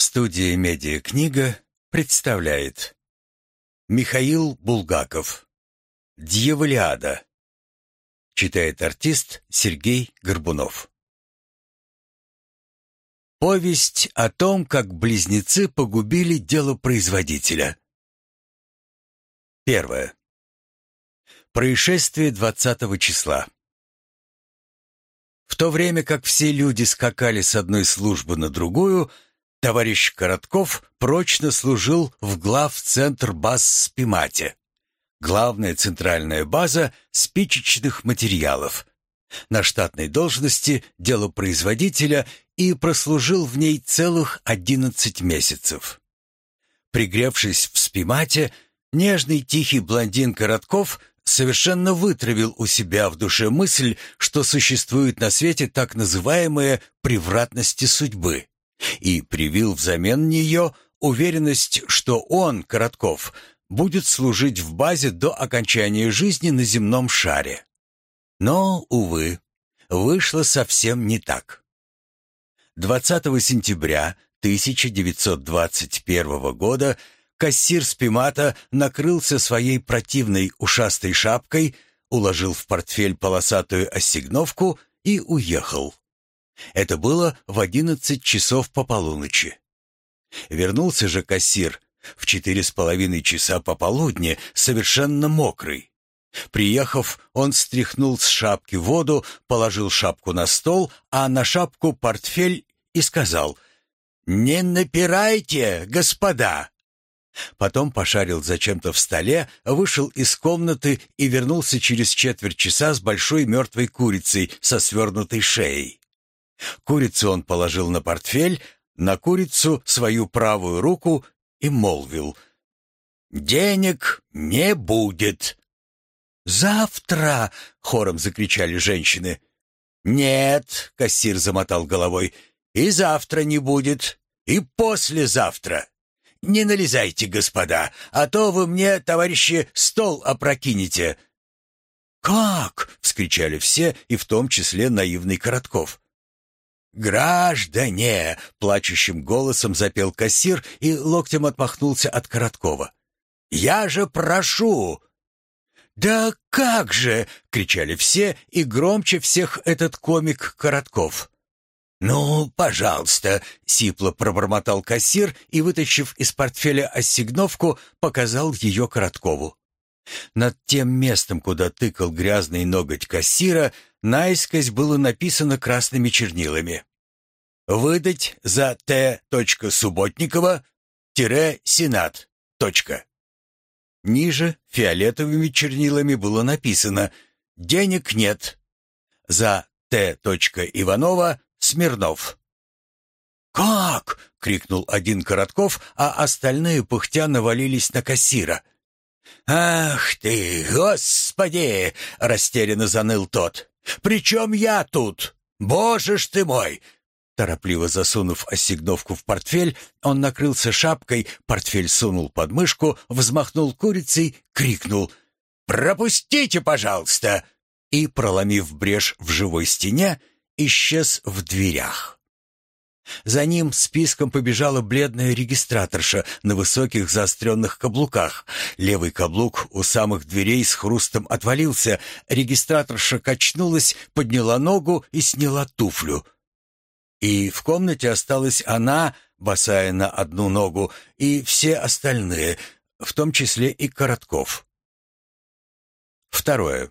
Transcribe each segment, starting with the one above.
Студия «Медиакнига» представляет. Михаил Булгаков. «Дьяволиада» Читает артист Сергей Горбунов. Повесть о том, как близнецы погубили дело производителя. Первое. Происшествие 20 числа. В то время как все люди скакали с одной службы на другую – Товарищ Коротков прочно служил в глав-центр баз Спимате. Главная центральная база спичечных материалов. На штатной должности делопроизводителя и прослужил в ней целых 11 месяцев. Пригревшись в Спимате, нежный тихий блондин Коротков совершенно вытравил у себя в душе мысль, что существует на свете так называемые превратности судьбы и привил взамен нее уверенность, что он, Коротков, будет служить в базе до окончания жизни на земном шаре. Но, увы, вышло совсем не так. 20 сентября 1921 года кассир Спимата накрылся своей противной ушастой шапкой, уложил в портфель полосатую ассигновку и уехал. Это было в одиннадцать часов по полуночи. Вернулся же кассир в четыре с половиной часа пополудни, совершенно мокрый. Приехав, он стряхнул с шапки воду, положил шапку на стол, а на шапку портфель и сказал «Не напирайте, господа!» Потом пошарил зачем-то в столе, вышел из комнаты и вернулся через четверть часа с большой мертвой курицей со свернутой шеей. Курицу он положил на портфель, на курицу свою правую руку и молвил. «Денег не будет». «Завтра!» — хором закричали женщины. «Нет», — кассир замотал головой, — «и завтра не будет, и послезавтра. Не налезайте, господа, а то вы мне, товарищи, стол опрокинете». «Как?» — вскричали все, и в том числе наивный Коротков. «Граждане!» — плачущим голосом запел кассир и локтем отмахнулся от Короткова. «Я же прошу!» «Да как же!» — кричали все, и громче всех этот комик Коротков. «Ну, пожалуйста!» — сипло пробормотал кассир и, вытащив из портфеля ассигновку, показал ее Короткову. Над тем местом, куда тыкал грязный ноготь кассира, наискось было написано красными чернилами. «Выдать за Т. Субботникова-Сенат. Ниже фиолетовыми чернилами было написано «Денег нет». За Т. Иванова Смирнов. «Как?» — крикнул один Коротков, а остальные пыхтя навалились на кассира. «Ах ты, господи!» — растерянно заныл тот. «При чем я тут? Боже ж ты мой!» Торопливо засунув ассигновку в портфель, он накрылся шапкой, портфель сунул под мышку, взмахнул курицей, крикнул «Пропустите, пожалуйста!» и, проломив брешь в живой стене, исчез в дверях. За ним списком побежала бледная регистраторша на высоких заостренных каблуках. Левый каблук у самых дверей с хрустом отвалился. Регистраторша качнулась, подняла ногу и сняла туфлю. И в комнате осталась она, босая на одну ногу, и все остальные, в том числе и Коротков. Второе.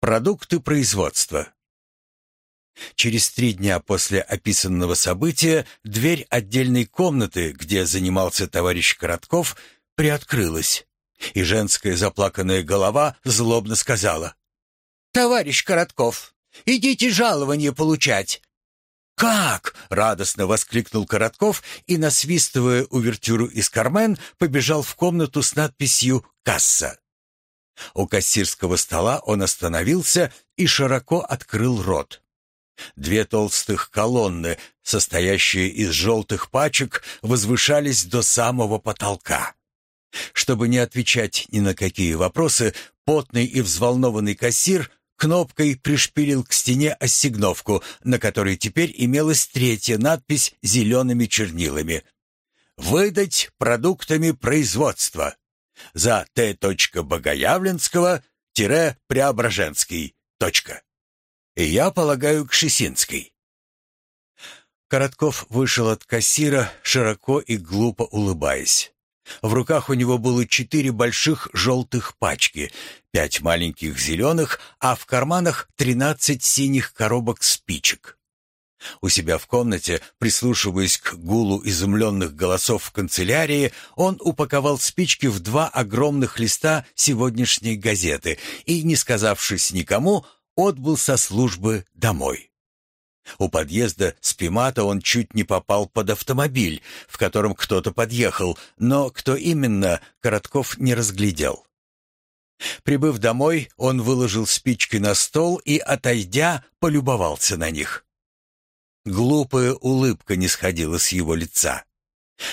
Продукты производства. Через три дня после описанного события дверь отдельной комнаты, где занимался товарищ Коротков, приоткрылась, и женская заплаканная голова злобно сказала. «Товарищ Коротков, идите жалование получать!» «Как?» — радостно воскликнул Коротков и, насвистывая увертюру из Кармен, побежал в комнату с надписью «Касса». У кассирского стола он остановился и широко открыл рот. Две толстых колонны, состоящие из желтых пачек, возвышались до самого потолка. Чтобы не отвечать ни на какие вопросы, потный и взволнованный кассир кнопкой пришпилил к стене ассигновку, на которой теперь имелась третья надпись зелеными чернилами. «Выдать продуктами производства. За Т. Богоявленского-Преображенский. Я полагаю, к Шесинской». Коротков вышел от кассира, широко и глупо улыбаясь. В руках у него было четыре больших желтых пачки, пять маленьких зеленых, а в карманах тринадцать синих коробок спичек. У себя в комнате, прислушиваясь к гулу изумленных голосов в канцелярии, он упаковал спички в два огромных листа сегодняшней газеты и, не сказавшись никому, отбыл со службы домой. У подъезда Спимата он чуть не попал под автомобиль, в котором кто-то подъехал, но кто именно, Коротков не разглядел. Прибыв домой, он выложил спички на стол и, отойдя, полюбовался на них. Глупая улыбка не сходила с его лица.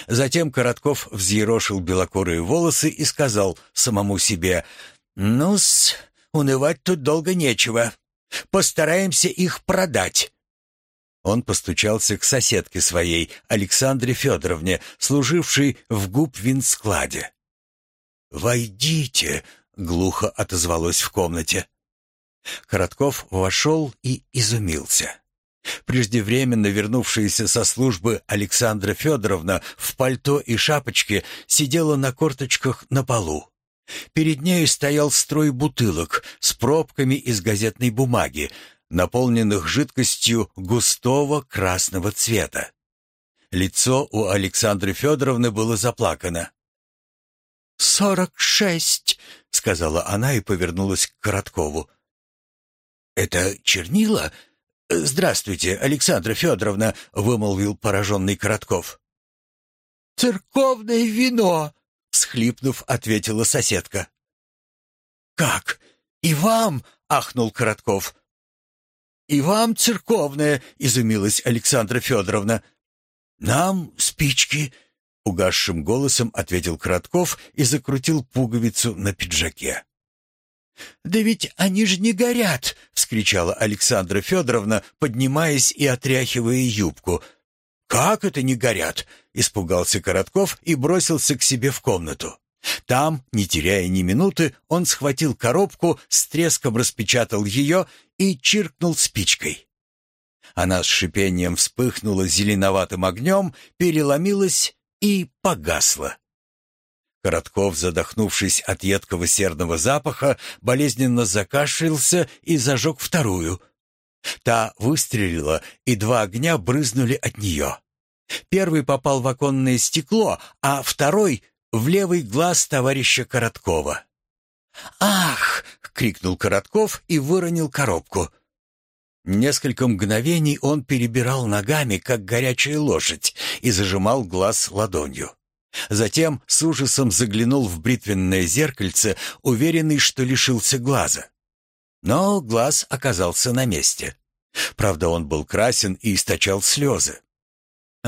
Затем Коротков взъерошил белокурые волосы и сказал самому себе, «Ну-с, унывать тут долго нечего. Постараемся их продать. Он постучался к соседке своей, Александре Федоровне, служившей в губ-винскладе. «Войдите!» — глухо отозвалось в комнате. Коротков вошел и изумился. Преждевременно вернувшаяся со службы Александра Федоровна в пальто и шапочке сидела на корточках на полу. Перед нею стоял строй бутылок с пробками из газетной бумаги, наполненных жидкостью густого красного цвета. Лицо у Александры Федоровны было заплакано. «Сорок шесть», — сказала она и повернулась к Короткову. «Это чернила?» «Здравствуйте, Александра Федоровна», — вымолвил пораженный Коротков. «Церковное вино», — схлипнув, ответила соседка. «Как? И вам?» — ахнул Коротков. «И вам церковное», — изумилась Александра Федоровна. «Нам спички», — угасшим голосом ответил Кратков и закрутил пуговицу на пиджаке. «Да ведь они же не горят!» — вскричала Александра Федоровна, поднимаясь и отряхивая юбку. «Как это не горят?» — испугался Коротков и бросился к себе в комнату. Там, не теряя ни минуты, он схватил коробку, с треском распечатал ее и чиркнул спичкой. Она с шипением вспыхнула зеленоватым огнем, переломилась и погасла. Коротков, задохнувшись от едкого серного запаха, болезненно закашлялся и зажег вторую. Та выстрелила, и два огня брызнули от нее. Первый попал в оконное стекло, а второй — в левый глаз товарища Короткова. «Ах!» — крикнул Коротков и выронил коробку. Несколько мгновений он перебирал ногами, как горячая лошадь, и зажимал глаз ладонью. Затем с ужасом заглянул в бритвенное зеркальце, уверенный, что лишился глаза. Но глаз оказался на месте. Правда, он был красен и источал слезы.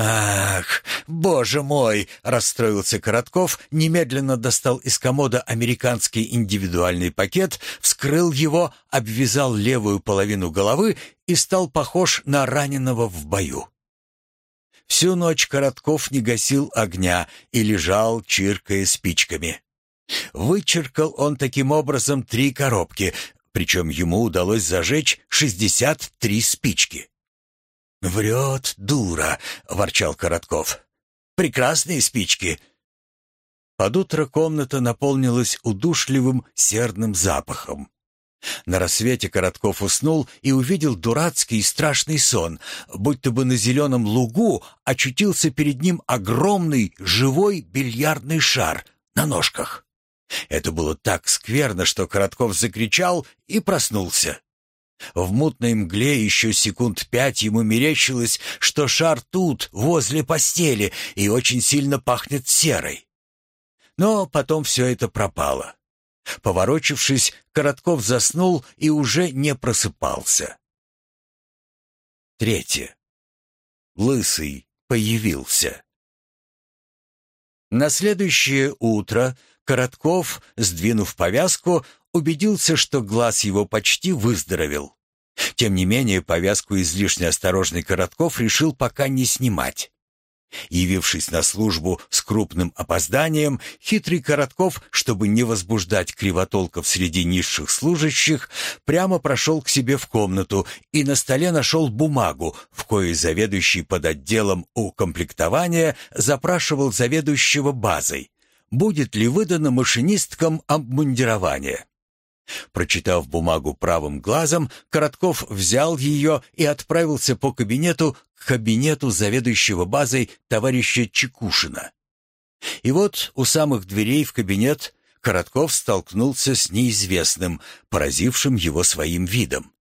«Ах, боже мой!» — расстроился Коротков, немедленно достал из комода американский индивидуальный пакет, вскрыл его, обвязал левую половину головы и стал похож на раненого в бою. Всю ночь Коротков не гасил огня и лежал, чиркая спичками. Вычеркал он таким образом три коробки, причем ему удалось зажечь шестьдесят три спички. «Врет, дура!» — ворчал Коротков. «Прекрасные спички!» Под утро комната наполнилась удушливым серным запахом. На рассвете Коротков уснул и увидел дурацкий и страшный сон, будто бы на зеленом лугу очутился перед ним огромный живой бильярдный шар на ножках. Это было так скверно, что Коротков закричал и проснулся. В мутной мгле еще секунд пять ему мерещилось, что шар тут, возле постели, и очень сильно пахнет серой. Но потом все это пропало. Поворочившись, Коротков заснул и уже не просыпался. Третье. Лысый появился. На следующее утро Коротков, сдвинув повязку, убедился, что глаз его почти выздоровел. Тем не менее, повязку излишне осторожный Коротков решил пока не снимать. Явившись на службу с крупным опозданием, хитрый Коротков, чтобы не возбуждать кривотолков среди низших служащих, прямо прошел к себе в комнату и на столе нашел бумагу, в коей заведующий под отделом укомплектования запрашивал заведующего базой, будет ли выдано машинисткам обмундирование. Прочитав бумагу правым глазом, Коротков взял ее и отправился по кабинету к кабинету заведующего базой товарища Чекушина. И вот у самых дверей в кабинет Коротков столкнулся с неизвестным, поразившим его своим видом.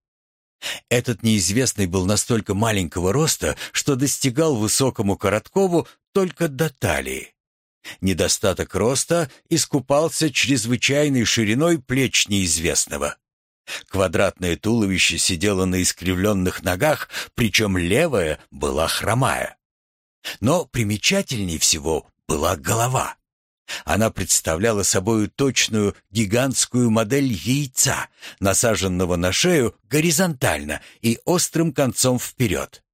Этот неизвестный был настолько маленького роста, что достигал высокому Короткову только до талии. Недостаток роста искупался чрезвычайной шириной плеч неизвестного. Квадратное туловище сидело на искривленных ногах, причем левая была хромая. Но примечательней всего была голова. Она представляла собою точную гигантскую модель яйца, насаженного на шею горизонтально и острым концом вперед.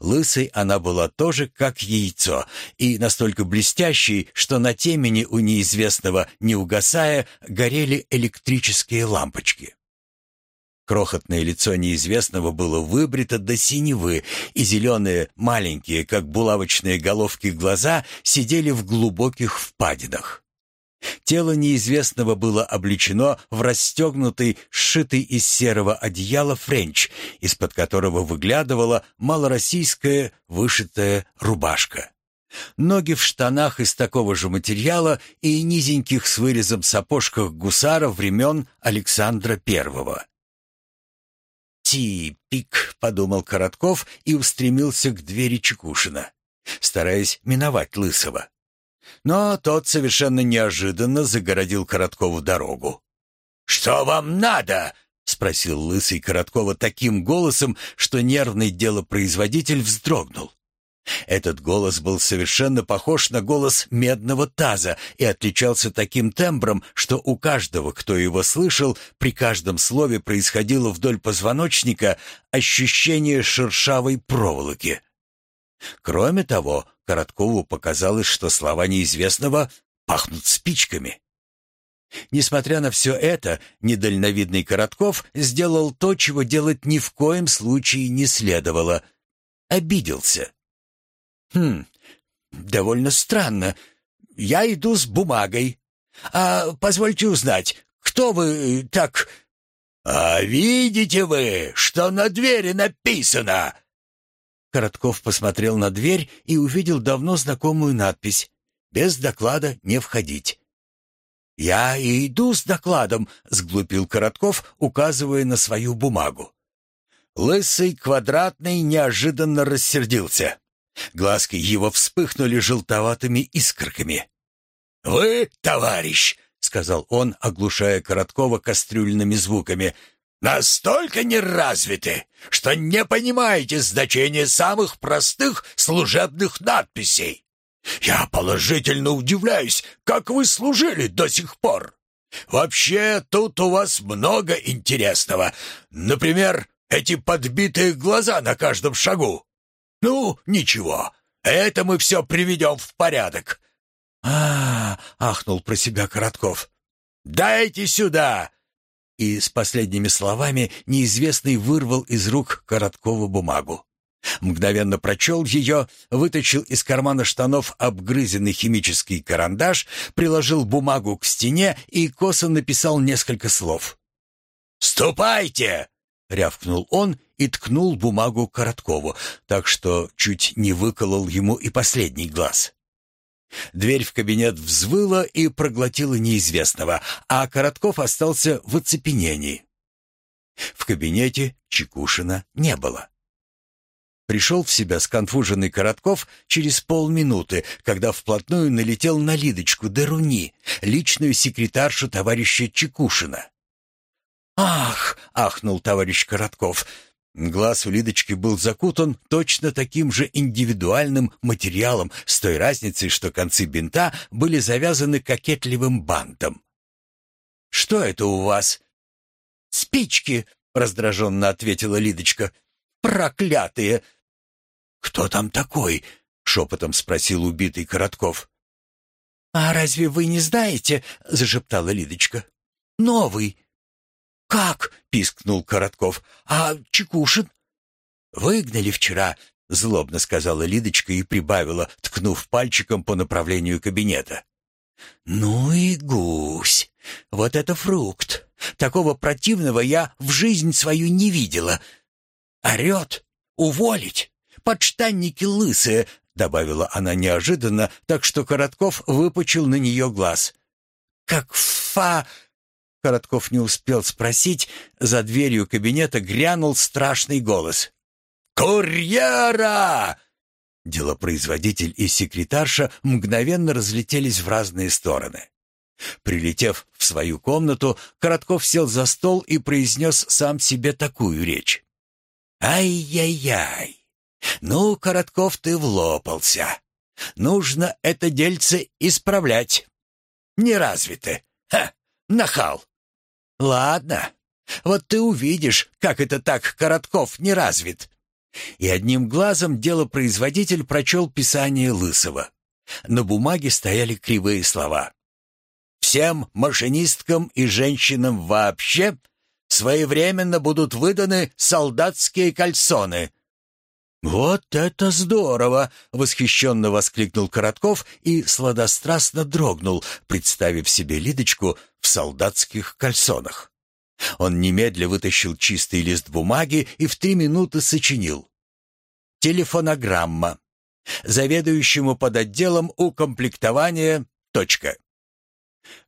Лысой она была тоже как яйцо, и настолько блестящей, что на темени у неизвестного, не угасая, горели электрические лампочки. Крохотное лицо неизвестного было выбрито до синевы, и зеленые, маленькие, как булавочные головки глаза, сидели в глубоких впадинах. Тело неизвестного было облечено в расстегнутый, сшитый из серого одеяла френч, из-под которого выглядывала малороссийская вышитая рубашка. Ноги в штанах из такого же материала и низеньких с вырезом сапожках гусаров времен Александра Первого. «Типик», — подумал Коротков и устремился к двери Чекушина, стараясь миновать Лысого. Но тот совершенно неожиданно загородил Короткову дорогу. «Что вам надо?» — спросил Лысый Короткова таким голосом, что нервный делопроизводитель вздрогнул. Этот голос был совершенно похож на голос медного таза и отличался таким тембром, что у каждого, кто его слышал, при каждом слове происходило вдоль позвоночника ощущение шершавой проволоки. Кроме того, Короткову показалось, что слова неизвестного пахнут спичками. Несмотря на все это, недальновидный Коротков сделал то, чего делать ни в коем случае не следовало. Обиделся. «Хм, довольно странно. Я иду с бумагой. А позвольте узнать, кто вы так...» «А видите вы, что на двери написано?» Коротков посмотрел на дверь и увидел давно знакомую надпись «Без доклада не входить». «Я и иду с докладом», — сглупил Коротков, указывая на свою бумагу. Лысый квадратный неожиданно рассердился. Глазки его вспыхнули желтоватыми искорками. «Вы, товарищ», — сказал он, оглушая Короткова кастрюльными звуками, настолько неразвиты, что не понимаете значения самых простых служебных надписей. Я положительно удивляюсь, как вы служили до сих пор. Вообще, тут у вас много интересного. Например, эти подбитые глаза на каждом шагу. Ну, ничего, это мы все приведем в порядок. А, -а, -а ахнул про себя Коротков. Дайте сюда, и с последними словами неизвестный вырвал из рук Короткова бумагу. Мгновенно прочел ее, вытащил из кармана штанов обгрызенный химический карандаш, приложил бумагу к стене и косо написал несколько слов. «Ступайте!» — рявкнул он и ткнул бумагу Короткову, так что чуть не выколол ему и последний глаз. Дверь в кабинет взвыла и проглотила неизвестного, а Коротков остался в оцепенении. В кабинете Чекушина не было. Пришел в себя сконфуженный Коротков через полминуты, когда вплотную налетел на Лидочку Деруни, личную секретаршу товарища Чекушина. «Ах!» — ахнул товарищ Коротков. Глаз у Лидочки был закутан точно таким же индивидуальным материалом, с той разницей, что концы бинта были завязаны кокетливым бантом. Что это у вас?» «Спички», — раздраженно ответила Лидочка. «Проклятые!» «Кто там такой?» — шепотом спросил убитый Коротков. «А разве вы не знаете?» — зашептала Лидочка. «Новый». «Как?» — пискнул Коротков. «А Чекушин?» «Выгнали вчера», — злобно сказала Лидочка и прибавила, ткнув пальчиком по направлению кабинета. «Ну и гусь! Вот это фрукт! Такого противного я в жизнь свою не видела! Орет! Уволить! Подштанники лысые!» — добавила она неожиданно, так что Коротков выпучил на нее глаз. «Как фа...» Коротков не успел спросить, за дверью кабинета грянул страшный голос. «Курьера!» Делопроизводитель и секретарша мгновенно разлетелись в разные стороны. Прилетев в свою комнату, Коротков сел за стол и произнес сам себе такую речь. «Ай-яй-яй! Ну, Коротков, ты влопался. Нужно это дельце исправлять. Не развиты. Ха! Нахал! Ладно, вот ты увидишь, как это так Коротков не развит и одним глазом делопроизводитель прочел писание Лысого. На бумаге стояли кривые слова. «Всем машинисткам и женщинам вообще своевременно будут выданы солдатские кальсоны». «Вот это здорово!» — восхищенно воскликнул Коротков и сладострастно дрогнул, представив себе Лидочку в солдатских кальсонах. Он немедля вытащил чистый лист бумаги и в три минуты сочинил. Телефонограмма. Заведующему под отделом укомплектования. Точка.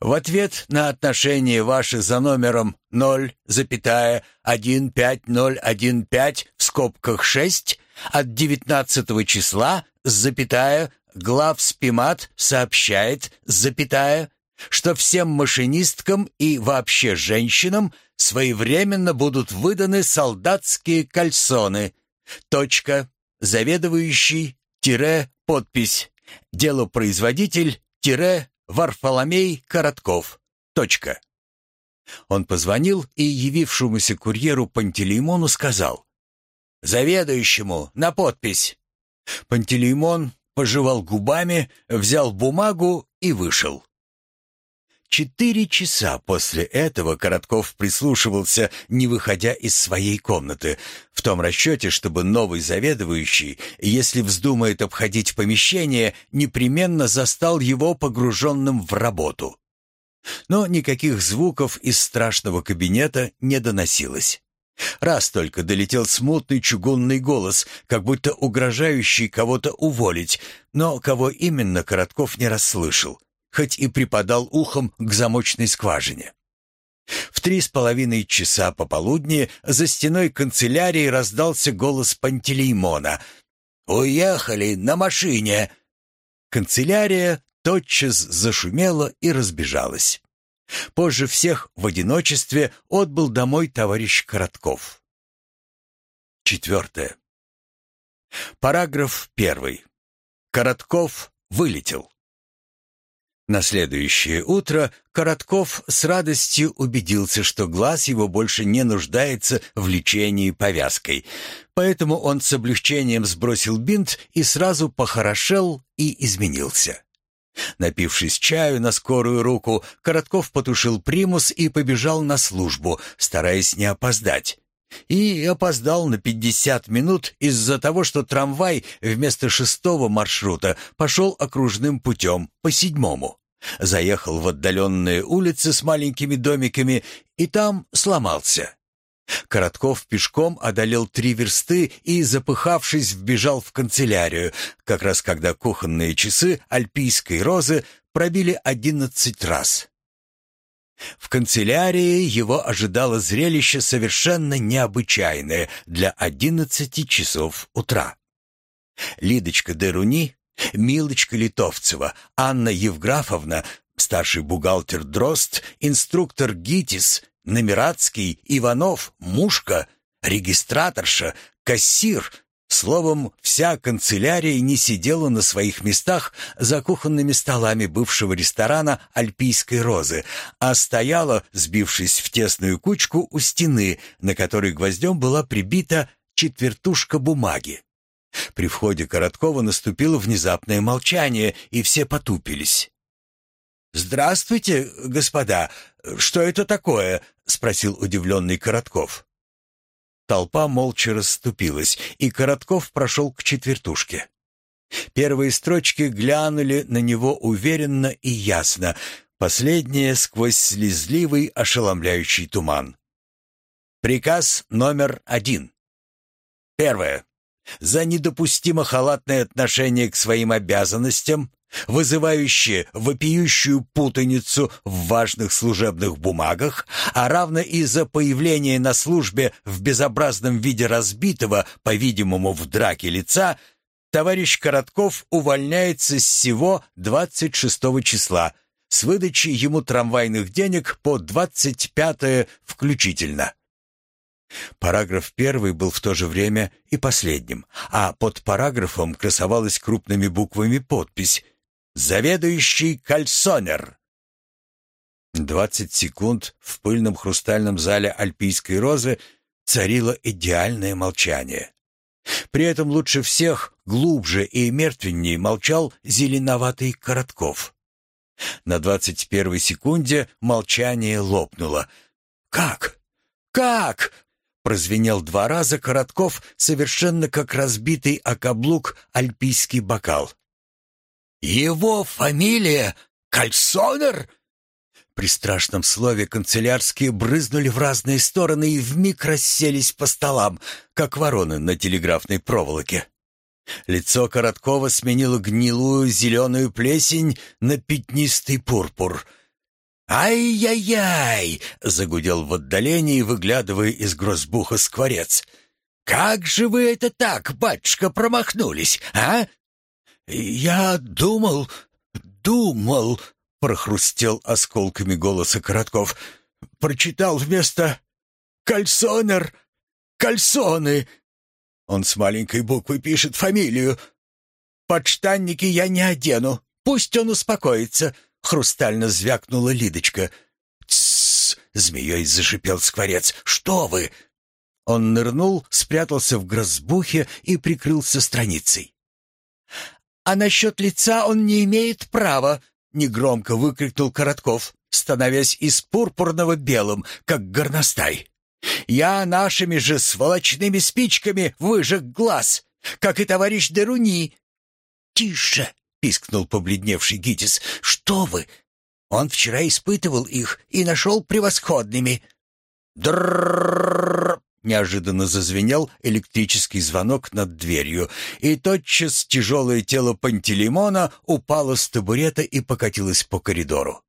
В ответ на отношение ваше за номером 0,15015 в скобках 6 от 19 числа запятая глав спимат сообщает запятая что всем машинисткам и вообще женщинам своевременно будут выданы солдатские кальсоны. Точка. Заведующий, тире, подпись. Делопроизводитель, тире, Варфоломей Коротков. Точка. Он позвонил и явившемуся курьеру Пантелеймону сказал. «Заведующему на подпись». Пантелеймон пожевал губами, взял бумагу и вышел. Четыре часа после этого Коротков прислушивался, не выходя из своей комнаты, в том расчете, чтобы новый заведующий, если вздумает обходить помещение, непременно застал его погруженным в работу. Но никаких звуков из страшного кабинета не доносилось. Раз только долетел смутный чугунный голос, как будто угрожающий кого-то уволить, но кого именно Коротков не расслышал хоть и припадал ухом к замочной скважине. В три с половиной часа пополудни за стеной канцелярии раздался голос Пантелеймона. «Уехали на машине!» Канцелярия тотчас зашумела и разбежалась. Позже всех в одиночестве отбыл домой товарищ Коротков. Четвертое. Параграф первый. Коротков вылетел. На следующее утро Коротков с радостью убедился, что глаз его больше не нуждается в лечении повязкой. Поэтому он с облегчением сбросил бинт и сразу похорошел и изменился. Напившись чаю на скорую руку, Коротков потушил примус и побежал на службу, стараясь не опоздать. И опоздал на пятьдесят минут из-за того, что трамвай вместо шестого маршрута пошел окружным путем по седьмому. Заехал в отдаленные улицы с маленькими домиками и там сломался. Коротков пешком одолел три версты и, запыхавшись, вбежал в канцелярию, как раз когда кухонные часы альпийской розы пробили одиннадцать раз. В канцелярии его ожидало зрелище совершенно необычайное для одиннадцати часов утра. Лидочка Деруни Милочка Литовцева, Анна Евграфовна, старший бухгалтер Дрозд, инструктор ГИТИС, Номератский, Иванов, Мушка, регистраторша, кассир — Словом, вся канцелярия не сидела на своих местах за кухонными столами бывшего ресторана «Альпийской розы», а стояла, сбившись в тесную кучку у стены, на которой гвоздем была прибита четвертушка бумаги. При входе Короткова наступило внезапное молчание, и все потупились. «Здравствуйте, господа! Что это такое?» — спросил удивленный Коротков. Толпа молча расступилась, и Коротков прошел к четвертушке. Первые строчки глянули на него уверенно и ясно, последние сквозь слезливый ошеломляющий туман. Приказ номер один. Первое. За недопустимо халатное отношение к своим обязанностям вызывающее вопиющую путаницу в важных служебных бумагах, а равно и за появление на службе в безобразном виде разбитого, по-видимому, в драке лица, товарищ Коротков увольняется с всего 26 числа с выдачей ему трамвайных денег по 25 включительно. Параграф первый был в то же время и последним, а под параграфом красовалась крупными буквами подпись Заведующий кальсонер. Двадцать секунд в пыльном хрустальном зале Альпийской розы царило идеальное молчание. При этом лучше всех, глубже и мертвеннее молчал зеленоватый Коротков. На двадцать первой секунде молчание лопнуло. «Как? Как?» Прозвенел два раза Коротков, совершенно как разбитый о каблук альпийский бокал. «Его фамилия Кальсонер?» При страшном слове канцелярские брызнули в разные стороны и вмиг расселись по столам, как вороны на телеграфной проволоке. Лицо Короткова сменило гнилую зеленую плесень на пятнистый пурпур. «Ай-яй-яй!» — загудел в отдалении, выглядывая из грозбуха скворец. «Как же вы это так, батюшка, промахнулись, а? «Я думал, думал», — прохрустел осколками голоса Коротков. «Прочитал вместо «кальсонер» «кальсоны». Он с маленькой буквы пишет фамилию. «Подштанники я не одену, пусть он успокоится», — хрустально звякнула Лидочка. «Тссс!» — змеей зашипел скворец. «Что вы?» Он нырнул, спрятался в грозбухе и прикрылся страницей. «А насчет лица он не имеет права!» — негромко выкрикнул Коротков, становясь из пурпурного белым, как горностай. «Я нашими же сволочными спичками выжег глаз, как и товарищ Деруни!» «Тише!» — пискнул побледневший Гитис. «Что вы? Он вчера испытывал их и нашел превосходными!» «Дррррррр!» Неожиданно зазвенел электрический звонок над дверью, и тотчас тяжелое тело Пантелеймона упало с табурета и покатилось по коридору.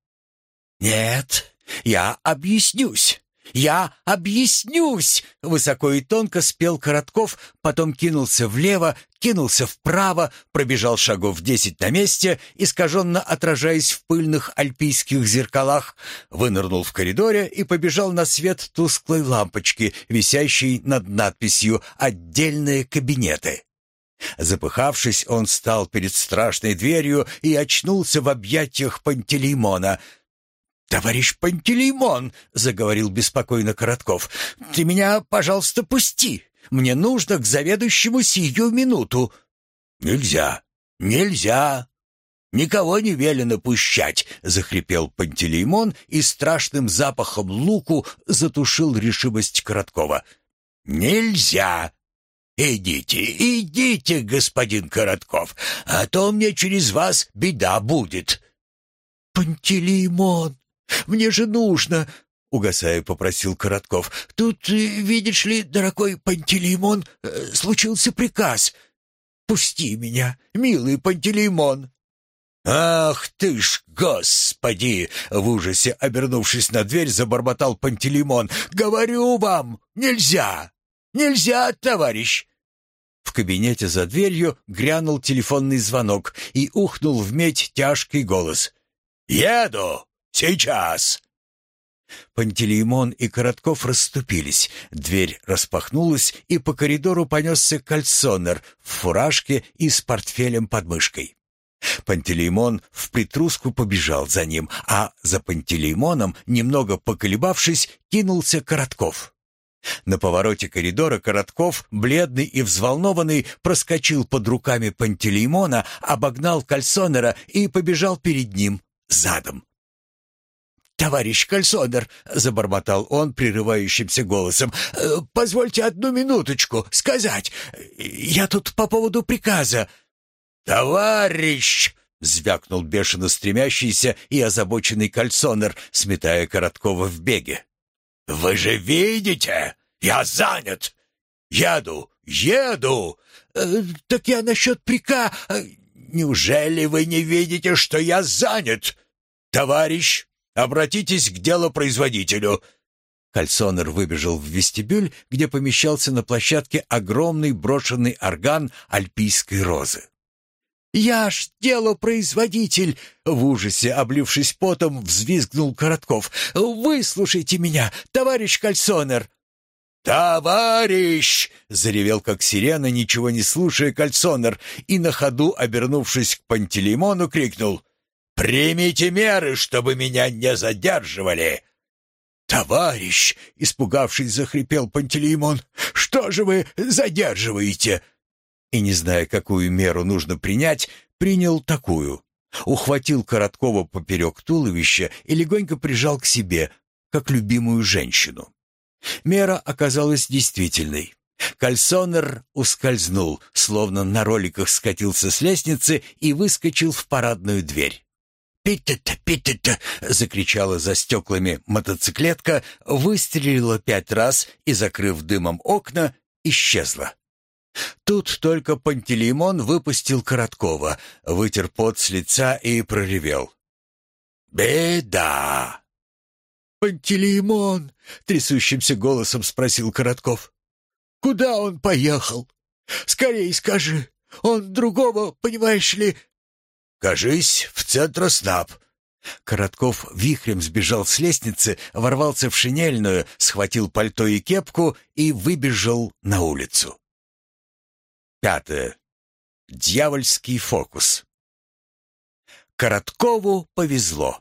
«Нет, я объяснюсь. «Я объяснюсь!» — высоко и тонко спел Коротков, потом кинулся влево, кинулся вправо, пробежал шагов десять на месте, искаженно отражаясь в пыльных альпийских зеркалах, вынырнул в коридоре и побежал на свет тусклой лампочки, висящей над надписью «Отдельные кабинеты». Запыхавшись, он встал перед страшной дверью и очнулся в объятиях Пантелеймона — «Товарищ Пантелеймон!» — заговорил беспокойно Коротков. «Ты меня, пожалуйста, пусти! Мне нужно к заведующему сию минуту!» «Нельзя! Нельзя!» «Никого не велено пущать!» — захрипел Пантелеймон и страшным запахом луку затушил решимость Короткова. «Нельзя!» «Идите, идите, господин Коротков, а то мне через вас беда будет!» «Пантелеймон!» Мне же нужно, угасая, попросил Коротков. Тут, э, видишь ли, дорогой Пантелеймон, э, случился приказ. Пусти меня, милый Пантелеймон. «Ах ты ж, господи!» — в ужасе, обернувшись на дверь, забормотал Пантелеймон. «Говорю вам, нельзя! Нельзя, товарищ!» В кабинете за дверью грянул телефонный звонок и ухнул в медь тяжкий голос. «Еду!» Сейчас!» Пантелеймон и Коротков расступились, дверь распахнулась, и по коридору понесся кальсонер в фуражке и с портфелем под мышкой. Пантелеймон в притруску побежал за ним, а за Пантелеймоном, немного поколебавшись, кинулся Коротков. На повороте коридора Коротков, бледный и взволнованный, проскочил под руками Пантелеймона, обогнал кальсонера и побежал перед ним задом. «Товарищ Кальсонер», — забормотал он прерывающимся голосом, «э, — «позвольте одну минуточку сказать. Я тут по поводу приказа». «Товарищ!» — звякнул бешено стремящийся и озабоченный Кальсонер, сметая Короткова в беге. «Вы же видите, я занят. Еду, еду. Э, так я насчет прика... Э, неужели вы не видите, что я занят? Товарищ, обратитесь к делопроизводителю». Кальсонер выбежал в вестибюль, где помещался на площадке огромный брошенный орган альпийской розы. «Я ж делопроизводитель!» — в ужасе, облившись потом, взвизгнул Коротков. «Выслушайте меня, товарищ Кальсонер!» «Товарищ!» — заревел как сирена, ничего не слушая Кальсонер, и на ходу, обернувшись к Пантелеймону, крикнул «Примите меры, чтобы меня не задерживали!» «Товарищ!» — испугавшись, захрипел Пантелеймон. «Что же вы задерживаете?» и, не зная, какую меру нужно принять, принял такую. Ухватил Короткова поперек туловища и легонько прижал к себе, как любимую женщину. Мера оказалась действительной. Кальсонер ускользнул, словно на роликах скатился с лестницы и выскочил в парадную дверь. «Питта-та, питта-та!» — закричала за стеклами мотоциклетка, выстрелила пять раз и, закрыв дымом окна, исчезла. Тут только Пантелеймон выпустил Короткова, вытер пот с лица и проревел. «Беда!» «Пантелеймон!» — трясущимся голосом спросил Коротков. «Куда он поехал? Скорей скажи! Он другого, понимаешь ли...» «Кажись, в Центроснаб!» Коротков вихрем сбежал с лестницы, ворвался в шинельную, схватил пальто и кепку и выбежал на улицу. Пятое. Дьявольский фокус. Короткову повезло.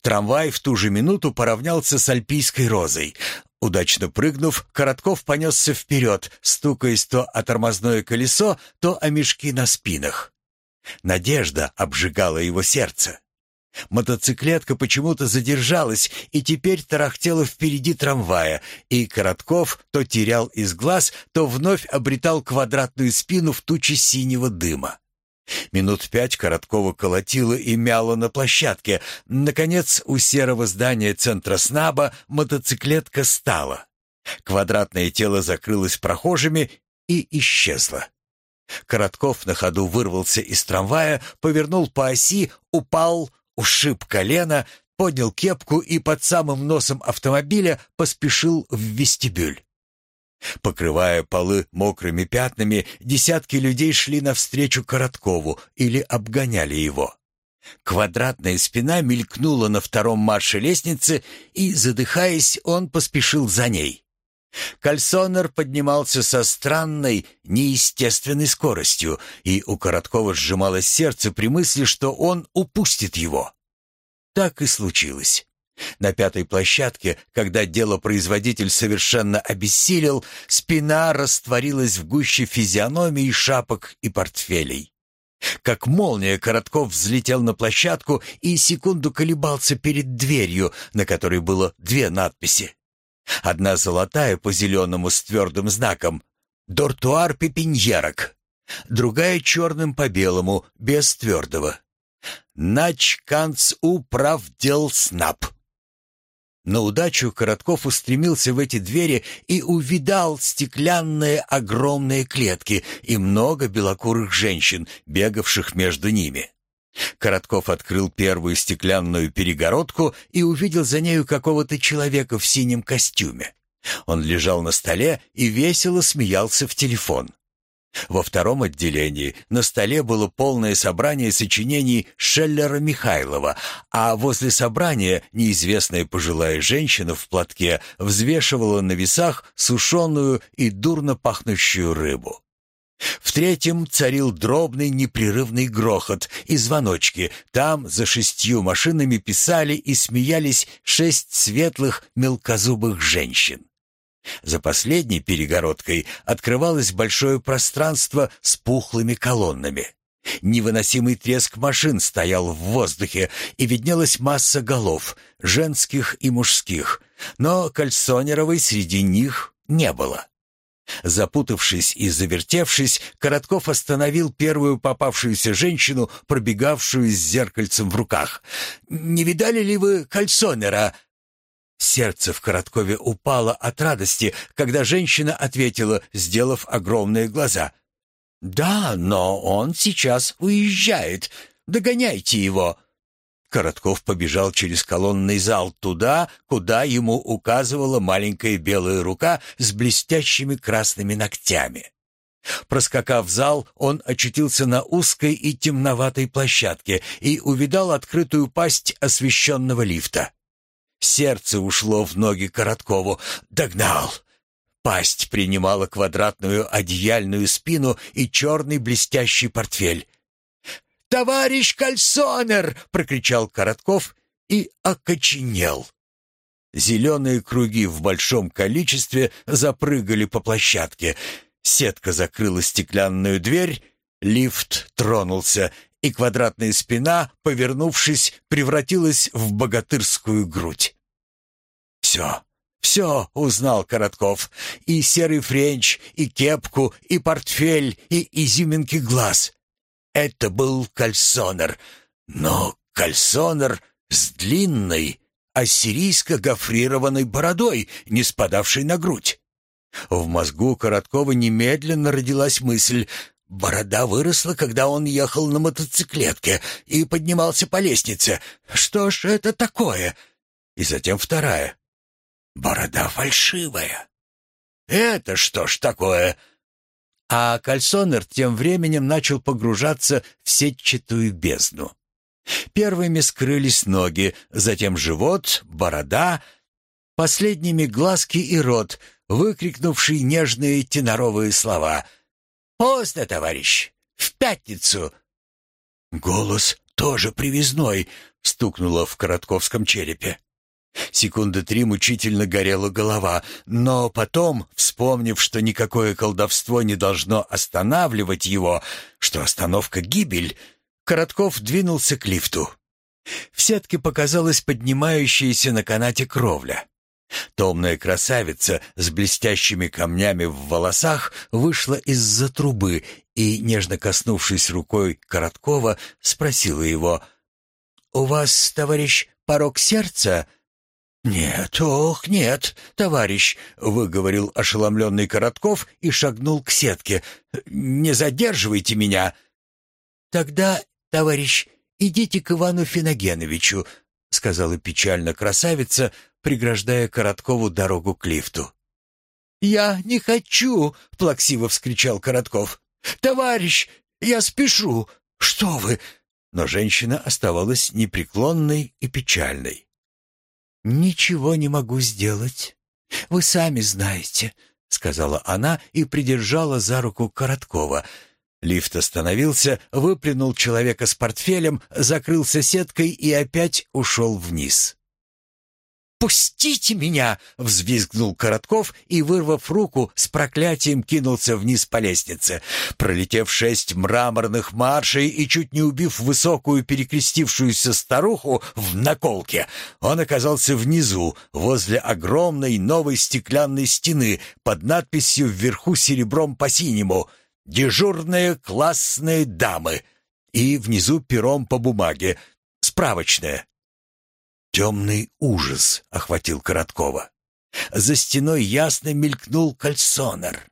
Трамвай в ту же минуту поравнялся с альпийской розой. Удачно прыгнув, Коротков понесся вперед, стукаясь то о тормозное колесо, то о мешки на спинах. Надежда обжигала его сердце. Мотоциклетка почему-то задержалась и теперь тарахтела впереди трамвая, и Коротков то терял из глаз, то вновь обретал квадратную спину в туче синего дыма. Минут пять Короткова колотило и мяло на площадке. Наконец, у серого здания центра СНАБа мотоциклетка стала. Квадратное тело закрылось прохожими и исчезло. Коротков на ходу вырвался из трамвая, повернул по оси, упал, ушиб колено, поднял кепку и под самым носом автомобиля поспешил в вестибюль. Покрывая полы мокрыми пятнами, десятки людей шли навстречу Короткову или обгоняли его. Квадратная спина мелькнула на втором марше лестницы, и, задыхаясь, он поспешил за ней. Кальсонер поднимался со странной, неестественной скоростью, и у Короткова сжималось сердце при мысли, что он упустит его. Так и случилось. На пятой площадке, когда делопроизводитель совершенно обессилел, спина растворилась в гуще физиономии, шапок и портфелей. Как молния Коротков взлетел на площадку и секунду колебался перед дверью, на которой было две надписи. Одна золотая по зеленому с твердым знаком «Дортуар пепеньерок», другая черным по белому, без твердого. «Нач канц управдел снап». На удачу Коротков устремился в эти двери и увидал стеклянные огромные клетки и много белокурых женщин, бегавших между ними. Коротков открыл первую стеклянную перегородку и увидел за нею какого-то человека в синем костюме. Он лежал на столе и весело смеялся в телефон. Во втором отделении на столе было полное собрание сочинений Шеллера Михайлова, а возле собрания неизвестная пожилая женщина в платке взвешивала на весах сушеную и дурно пахнущую рыбу. В третьем царил дробный непрерывный грохот и звоночки. Там за шестью машинами писали и смеялись шесть светлых мелкозубых женщин. За последней перегородкой открывалось большое пространство с пухлыми колоннами. Невыносимый треск машин стоял в воздухе, и виднелась масса голов, женских и мужских, но кальсонеровой среди них не было. Запутавшись и завертевшись, Коротков остановил первую попавшуюся женщину, пробегавшую с зеркальцем в руках. «Не видали ли вы кальсонера?» Сердце в Короткове упало от радости, когда женщина ответила, сделав огромные глаза. «Да, но он сейчас уезжает. Догоняйте его!» Коротков побежал через колонный зал туда, куда ему указывала маленькая белая рука с блестящими красными ногтями. Проскакав зал, он очутился на узкой и темноватой площадке и увидал открытую пасть освещенного лифта. Сердце ушло в ноги Короткову. Догнал. Пасть принимала квадратную одеяльную спину и черный блестящий портфель. «Товарищ Кальсонер!» — прокричал Коротков и окоченел. Зеленые круги в большом количестве запрыгали по площадке. Сетка закрыла стеклянную дверь, лифт тронулся, и квадратная спина, повернувшись, превратилась в богатырскую грудь. «Все, все!» — узнал Коротков. «И серый френч, и кепку, и портфель, и изюминки глаз. Это был кальсонер, но кальсонер с длинной ассирийско-гофрированной бородой, ниспадавшей на грудь. В мозгу Короткова немедленно родилась мысль Борода выросла, когда он ехал на мотоциклетке и поднимался по лестнице. Что ж это такое? И затем вторая. Борода фальшивая. Это что ж такое? А кальсонер тем временем начал погружаться в сетчатую бездну. Первыми скрылись ноги, затем живот, борода, последними глазки и рот, выкрикнувший нежные теноровые слова. «Поздно, товарищ! В пятницу!» Голос тоже привезной, стукнуло в коротковском черепе. Секунды три мучительно горела голова, но потом, вспомнив, что никакое колдовство не должно останавливать его, что остановка — гибель, Коротков двинулся к лифту. В сетке показалась поднимающаяся на канате кровля. Томная красавица с блестящими камнями в волосах вышла из-за трубы и, нежно коснувшись рукой Короткова, спросила его, «У вас, товарищ, порог сердца?» «Нет, ох, нет, товарищ», — выговорил ошеломленный Коротков и шагнул к сетке. «Не задерживайте меня». «Тогда, товарищ, идите к Ивану Финогеновичу», — сказала печально красавица, преграждая Короткову дорогу к лифту. «Я не хочу!» — плаксиво вскричал Коротков. «Товарищ, я спешу! Что вы!» Но женщина оставалась непреклонной и печальной. «Ничего не могу сделать. Вы сами знаете», — сказала она и придержала за руку Короткова. Лифт остановился, выплюнул человека с портфелем, закрылся сеткой и опять ушел вниз. «Пустите меня!» — взвизгнул Коротков и, вырвав руку, с проклятием кинулся вниз по лестнице. Пролетев шесть мраморных маршей и чуть не убив высокую перекрестившуюся старуху в наколке, он оказался внизу, возле огромной новой стеклянной стены под надписью вверху серебром по-синему «Дежурные классные дамы» и внизу пером по бумаге «Справочная». Темный ужас охватил Короткова. За стеной ясно мелькнул кальсонер.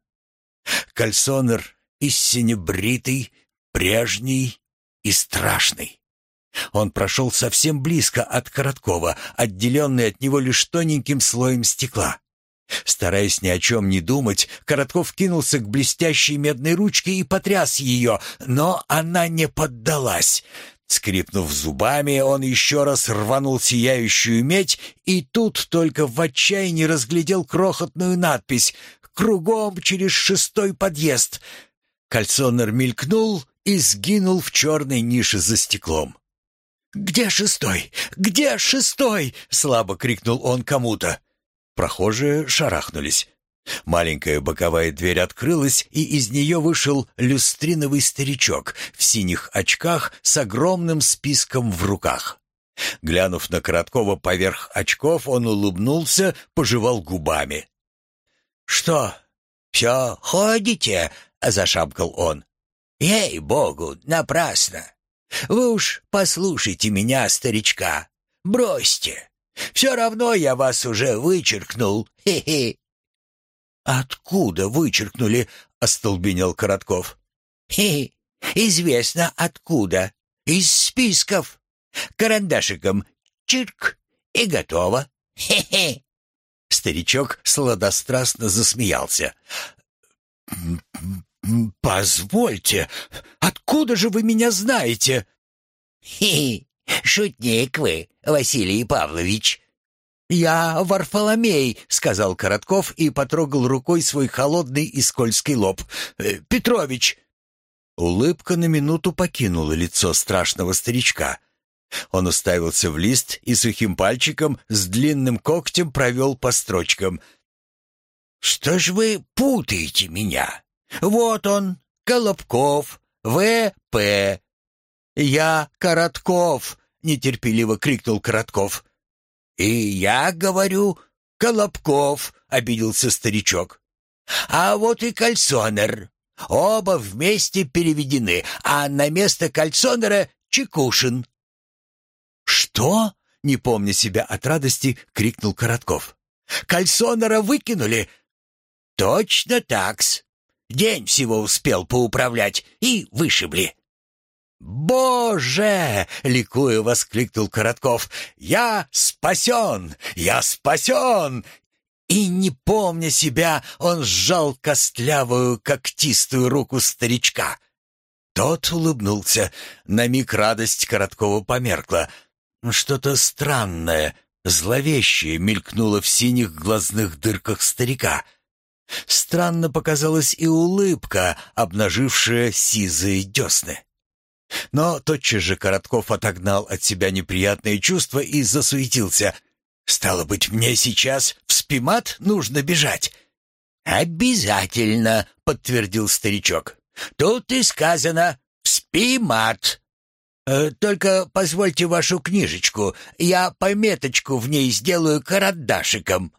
Кальсонер истинно бритый, прежний и страшный. Он прошел совсем близко от Короткова, отделенный от него лишь тоненьким слоем стекла. Стараясь ни о чем не думать, Коротков кинулся к блестящей медной ручке и потряс ее, но она не поддалась. Скрипнув зубами, он еще раз рванул сияющую медь, и тут только в отчаянии разглядел крохотную надпись «Кругом через шестой подъезд». Кальцонер мелькнул и сгинул в черной нише за стеклом. «Где шестой? Где шестой?» — слабо крикнул он кому-то. Прохожие шарахнулись. Маленькая боковая дверь открылась, и из нее вышел люстриновый старичок в синих очках с огромным списком в руках. Глянув на Короткова поверх очков, он улыбнулся, пожевал губами. «Что, все ходите?» — зашамкал он. «Ей-богу, напрасно! Вы уж послушайте меня, старичка, бросьте. Все равно я вас уже вычеркнул. Хе-хе. Откуда вычеркнули? остолбенел Коротков. Хе, известно откуда. Из списков. Карандашиком чирк и готово. Хе-хе. Старичок сладострастно засмеялся. «Позвольте, откуда же вы меня знаете?» «Хе-хе, «Шутник вы, Василий Павлович!» «Я Варфоломей», — сказал Коротков и потрогал рукой свой холодный и скользкий лоб. «Э, «Петрович!» Улыбка на минуту покинула лицо страшного старичка. Он уставился в лист и сухим пальчиком с длинным когтем провел по строчкам. «Что ж вы путаете меня? Вот он, Колобков, В.П. «Я Коротков!» — нетерпеливо крикнул Коротков. «И я говорю Колобков!» — обиделся старичок. «А вот и Кальсонер. Оба вместе переведены, а на место Кальсонера — Чекушин». «Что?» — не помня себя от радости, крикнул Коротков. «Кальсонера выкинули?» «Точно такс. День всего успел поуправлять и вышибли». «Боже!» — ликуя воскликнул Коротков. «Я спасен! Я спасен!» И, не помня себя, он сжал костлявую, когтистую руку старичка. Тот улыбнулся. На миг радость Короткова померкла. Что-то странное, зловещее мелькнуло в синих глазных дырках старика. Странно показалась и улыбка, обнажившая сизые десны. Но тотчас же Коротков отогнал от себя неприятные чувства и засуетился. «Стало быть, мне сейчас в спимат нужно бежать?» «Обязательно», — подтвердил старичок. «Тут и сказано «в спимат». Э, «Только позвольте вашу книжечку, я пометочку в ней сделаю карандашиком».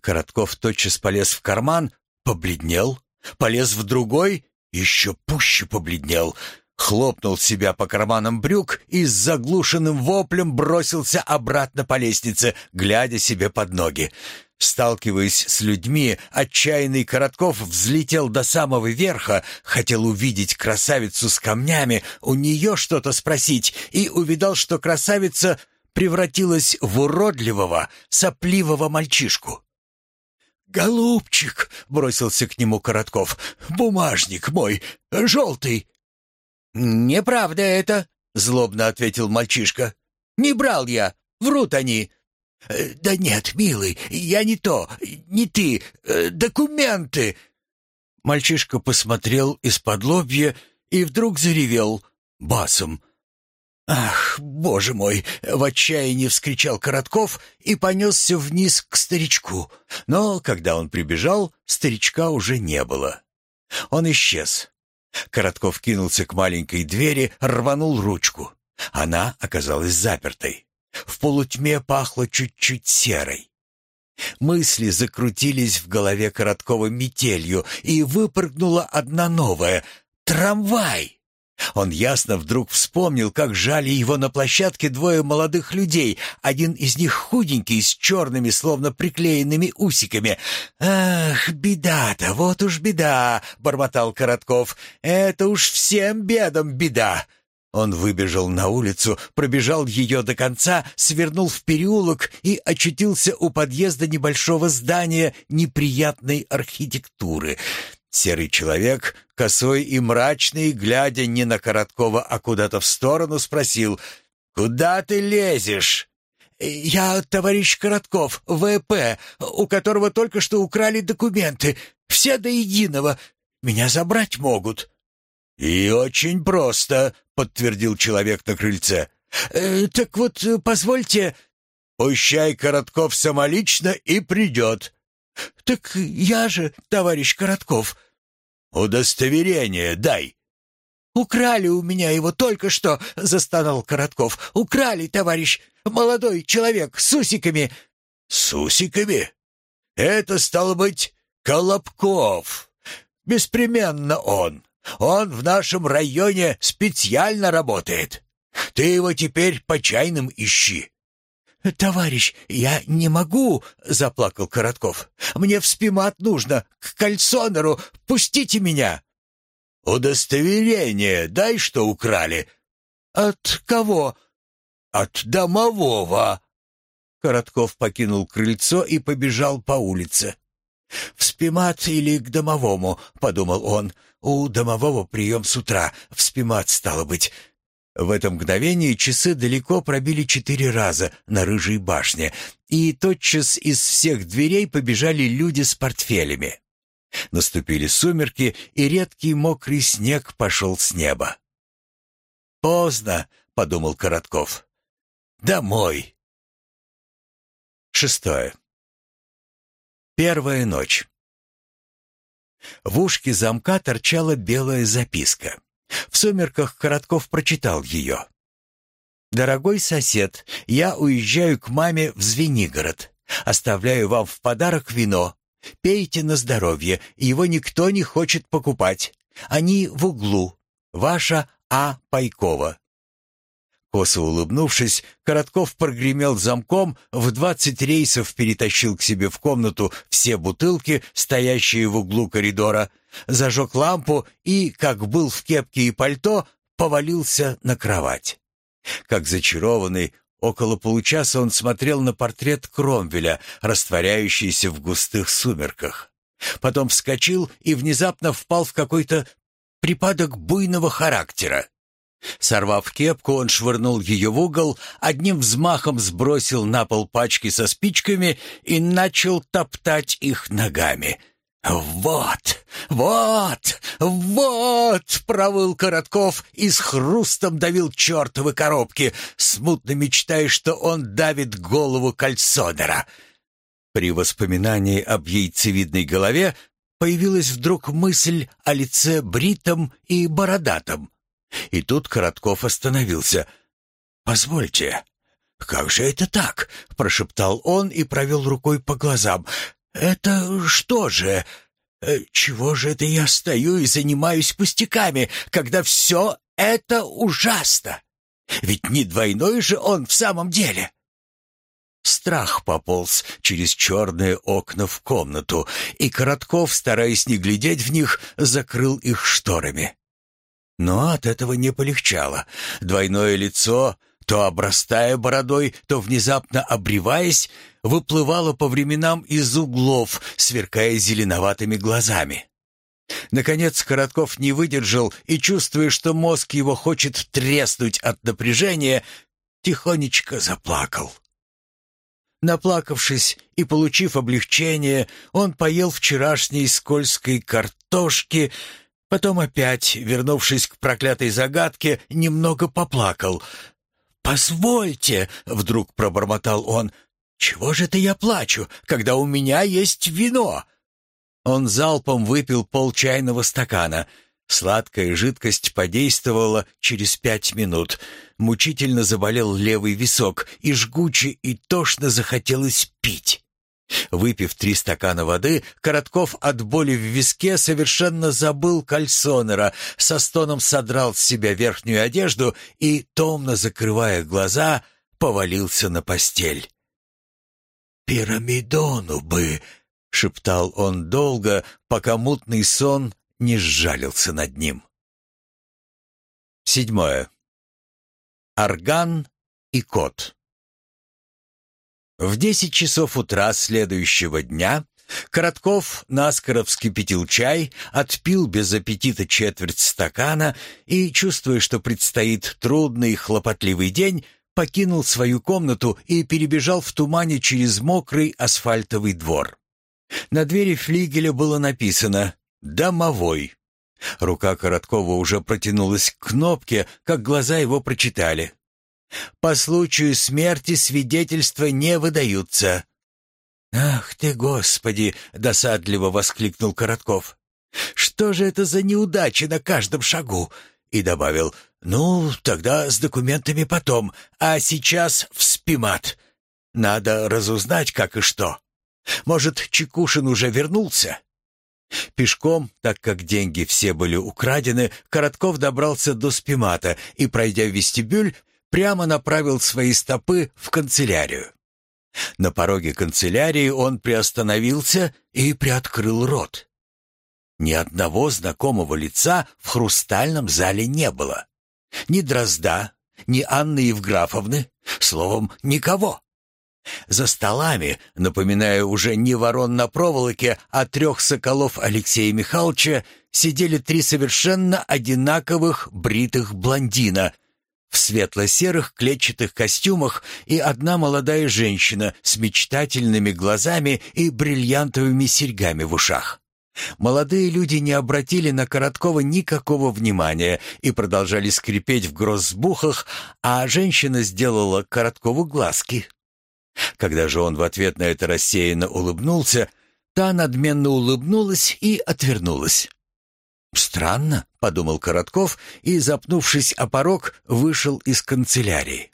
Коротков тотчас полез в карман, побледнел, полез в другой, еще пуще побледнел — хлопнул себя по карманам брюк и с заглушенным воплем бросился обратно по лестнице, глядя себе под ноги. Сталкиваясь с людьми, отчаянный Коротков взлетел до самого верха, хотел увидеть красавицу с камнями, у нее что-то спросить, и увидал, что красавица превратилась в уродливого, сопливого мальчишку. «Голубчик!» — бросился к нему Коротков. «Бумажник мой, желтый!» «Неправда это», — злобно ответил мальчишка. «Не брал я, врут они». «Э, «Да нет, милый, я не то, не ты, э, документы!» Мальчишка посмотрел из-под лобья и вдруг заревел басом. «Ах, боже мой!» — в отчаянии вскричал Коротков и понесся вниз к старичку. Но, когда он прибежал, старичка уже не было. Он исчез. Коротков кинулся к маленькой двери, рванул ручку. Она оказалась запертой. В полутьме пахло чуть-чуть серой. Мысли закрутились в голове Короткова метелью, и выпрыгнула одна новая — трамвай. Он ясно вдруг вспомнил, как жали его на площадке двое молодых людей, один из них худенький, с черными, словно приклеенными усиками. «Ах, беда-то, вот уж беда!» — бормотал Коротков. «Это уж всем бедам беда!» Он выбежал на улицу, пробежал ее до конца, свернул в переулок и очутился у подъезда небольшого здания неприятной архитектуры. Серый человек, косой и мрачный, глядя не на Короткова, а куда-то в сторону, спросил «Куда ты лезешь?» «Я товарищ Коротков, ВП, у которого только что украли документы. Все до единого. Меня забрать могут». «И очень просто», — подтвердил человек на крыльце. «Э, «Так вот, позвольте...» «Пущай Коротков самолично и придет». «Так я же, товарищ Коротков». «Удостоверение дай». «Украли у меня его только что», — застонал Коротков. «Украли, товарищ. Молодой человек с усиками». «С усиками? Это, стало быть, Колобков. Беспременно он. Он в нашем районе специально работает. Ты его теперь по чайным ищи». «Товарищ, я не могу», — заплакал Коротков. «Мне в спимат нужно, к кальсонеру. Пустите меня». «Удостоверение дай, что украли». «От кого?» «От домового». Коротков покинул крыльцо и побежал по улице. «В спимат или к домовому», — подумал он. «У домового прием с утра, в спимат стало быть». В это мгновение часы далеко пробили четыре раза на рыжей башне, и тотчас из всех дверей побежали люди с портфелями. Наступили сумерки, и редкий мокрый снег пошел с неба. «Поздно», — подумал Коротков. «Домой». Шестое. Первая ночь. В ушке замка торчала белая записка. В сумерках Коротков прочитал ее. «Дорогой сосед, я уезжаю к маме в Звенигород. Оставляю вам в подарок вино. Пейте на здоровье, его никто не хочет покупать. Они в углу. Ваша А. Пайкова». Косо улыбнувшись, Коротков прогремел замком, в двадцать рейсов перетащил к себе в комнату все бутылки, стоящие в углу коридора, зажег лампу и, как был в кепке и пальто, повалился на кровать. Как зачарованный, около получаса он смотрел на портрет Кромвеля, растворяющийся в густых сумерках. Потом вскочил и внезапно впал в какой-то припадок буйного характера. Сорвав кепку, он швырнул ее в угол, одним взмахом сбросил на пол пачки со спичками и начал топтать их ногами. «Вот, вот, вот!» — провыл Коротков и с хрустом давил чертовы коробки, смутно мечтая, что он давит голову кальсонера. При воспоминании об яйцевидной голове появилась вдруг мысль о лице бритом и бородатом. И тут Коротков остановился. «Позвольте, как же это так?» — прошептал он и провел рукой по глазам. «Это что же? Э, чего же это я стою и занимаюсь пустяками, когда все это ужасно? Ведь не двойной же он в самом деле!» Страх пополз через черные окна в комнату, и Коротков, стараясь не глядеть в них, закрыл их шторами. Но от этого не полегчало. Двойное лицо, то обрастая бородой, то внезапно обреваясь, выплывало по временам из углов, сверкая зеленоватыми глазами. Наконец Коротков не выдержал и, чувствуя, что мозг его хочет треснуть от напряжения, тихонечко заплакал. Наплакавшись и получив облегчение, он поел вчерашней скользкой картошки, Потом опять, вернувшись к проклятой загадке, немного поплакал. «Позвольте!» — вдруг пробормотал он. «Чего же это я плачу, когда у меня есть вино?» Он залпом выпил пол чайного стакана. Сладкая жидкость подействовала через пять минут. Мучительно заболел левый висок, и жгуче и тошно захотелось пить. Выпив три стакана воды, Коротков от боли в виске совершенно забыл кальсонера, со стоном содрал с себя верхнюю одежду и, томно закрывая глаза, повалился на постель. «Пирамидону бы!» — шептал он долго, пока мутный сон не сжалился над ним. Седьмое. Орган и кот. В десять часов утра следующего дня Коротков наскоро вскипятил чай, отпил без аппетита четверть стакана и, чувствуя, что предстоит трудный и хлопотливый день, покинул свою комнату и перебежал в тумане через мокрый асфальтовый двор. На двери флигеля было написано «Домовой». Рука Короткова уже протянулась к кнопке, как глаза его прочитали. «По случаю смерти свидетельства не выдаются». «Ах ты, Господи!» — досадливо воскликнул Коротков. «Что же это за неудачи на каждом шагу?» И добавил, «Ну, тогда с документами потом, а сейчас в спимат. Надо разузнать, как и что. Может, Чекушин уже вернулся?» Пешком, так как деньги все были украдены, Коротков добрался до спимата и, пройдя вестибюль, прямо направил свои стопы в канцелярию. На пороге канцелярии он приостановился и приоткрыл рот. Ни одного знакомого лица в хрустальном зале не было. Ни Дрозда, ни Анны Евграфовны, словом, никого. За столами, напоминая уже не ворон на проволоке, а трех соколов Алексея Михайловича, сидели три совершенно одинаковых бритых блондина в светло-серых клетчатых костюмах и одна молодая женщина с мечтательными глазами и бриллиантовыми серьгами в ушах. Молодые люди не обратили на Короткова никакого внимания и продолжали скрипеть в грозбухах, а женщина сделала Короткову глазки. Когда же он в ответ на это рассеянно улыбнулся, та надменно улыбнулась и отвернулась. «Странно», — подумал Коротков и, запнувшись о порог, вышел из канцелярии.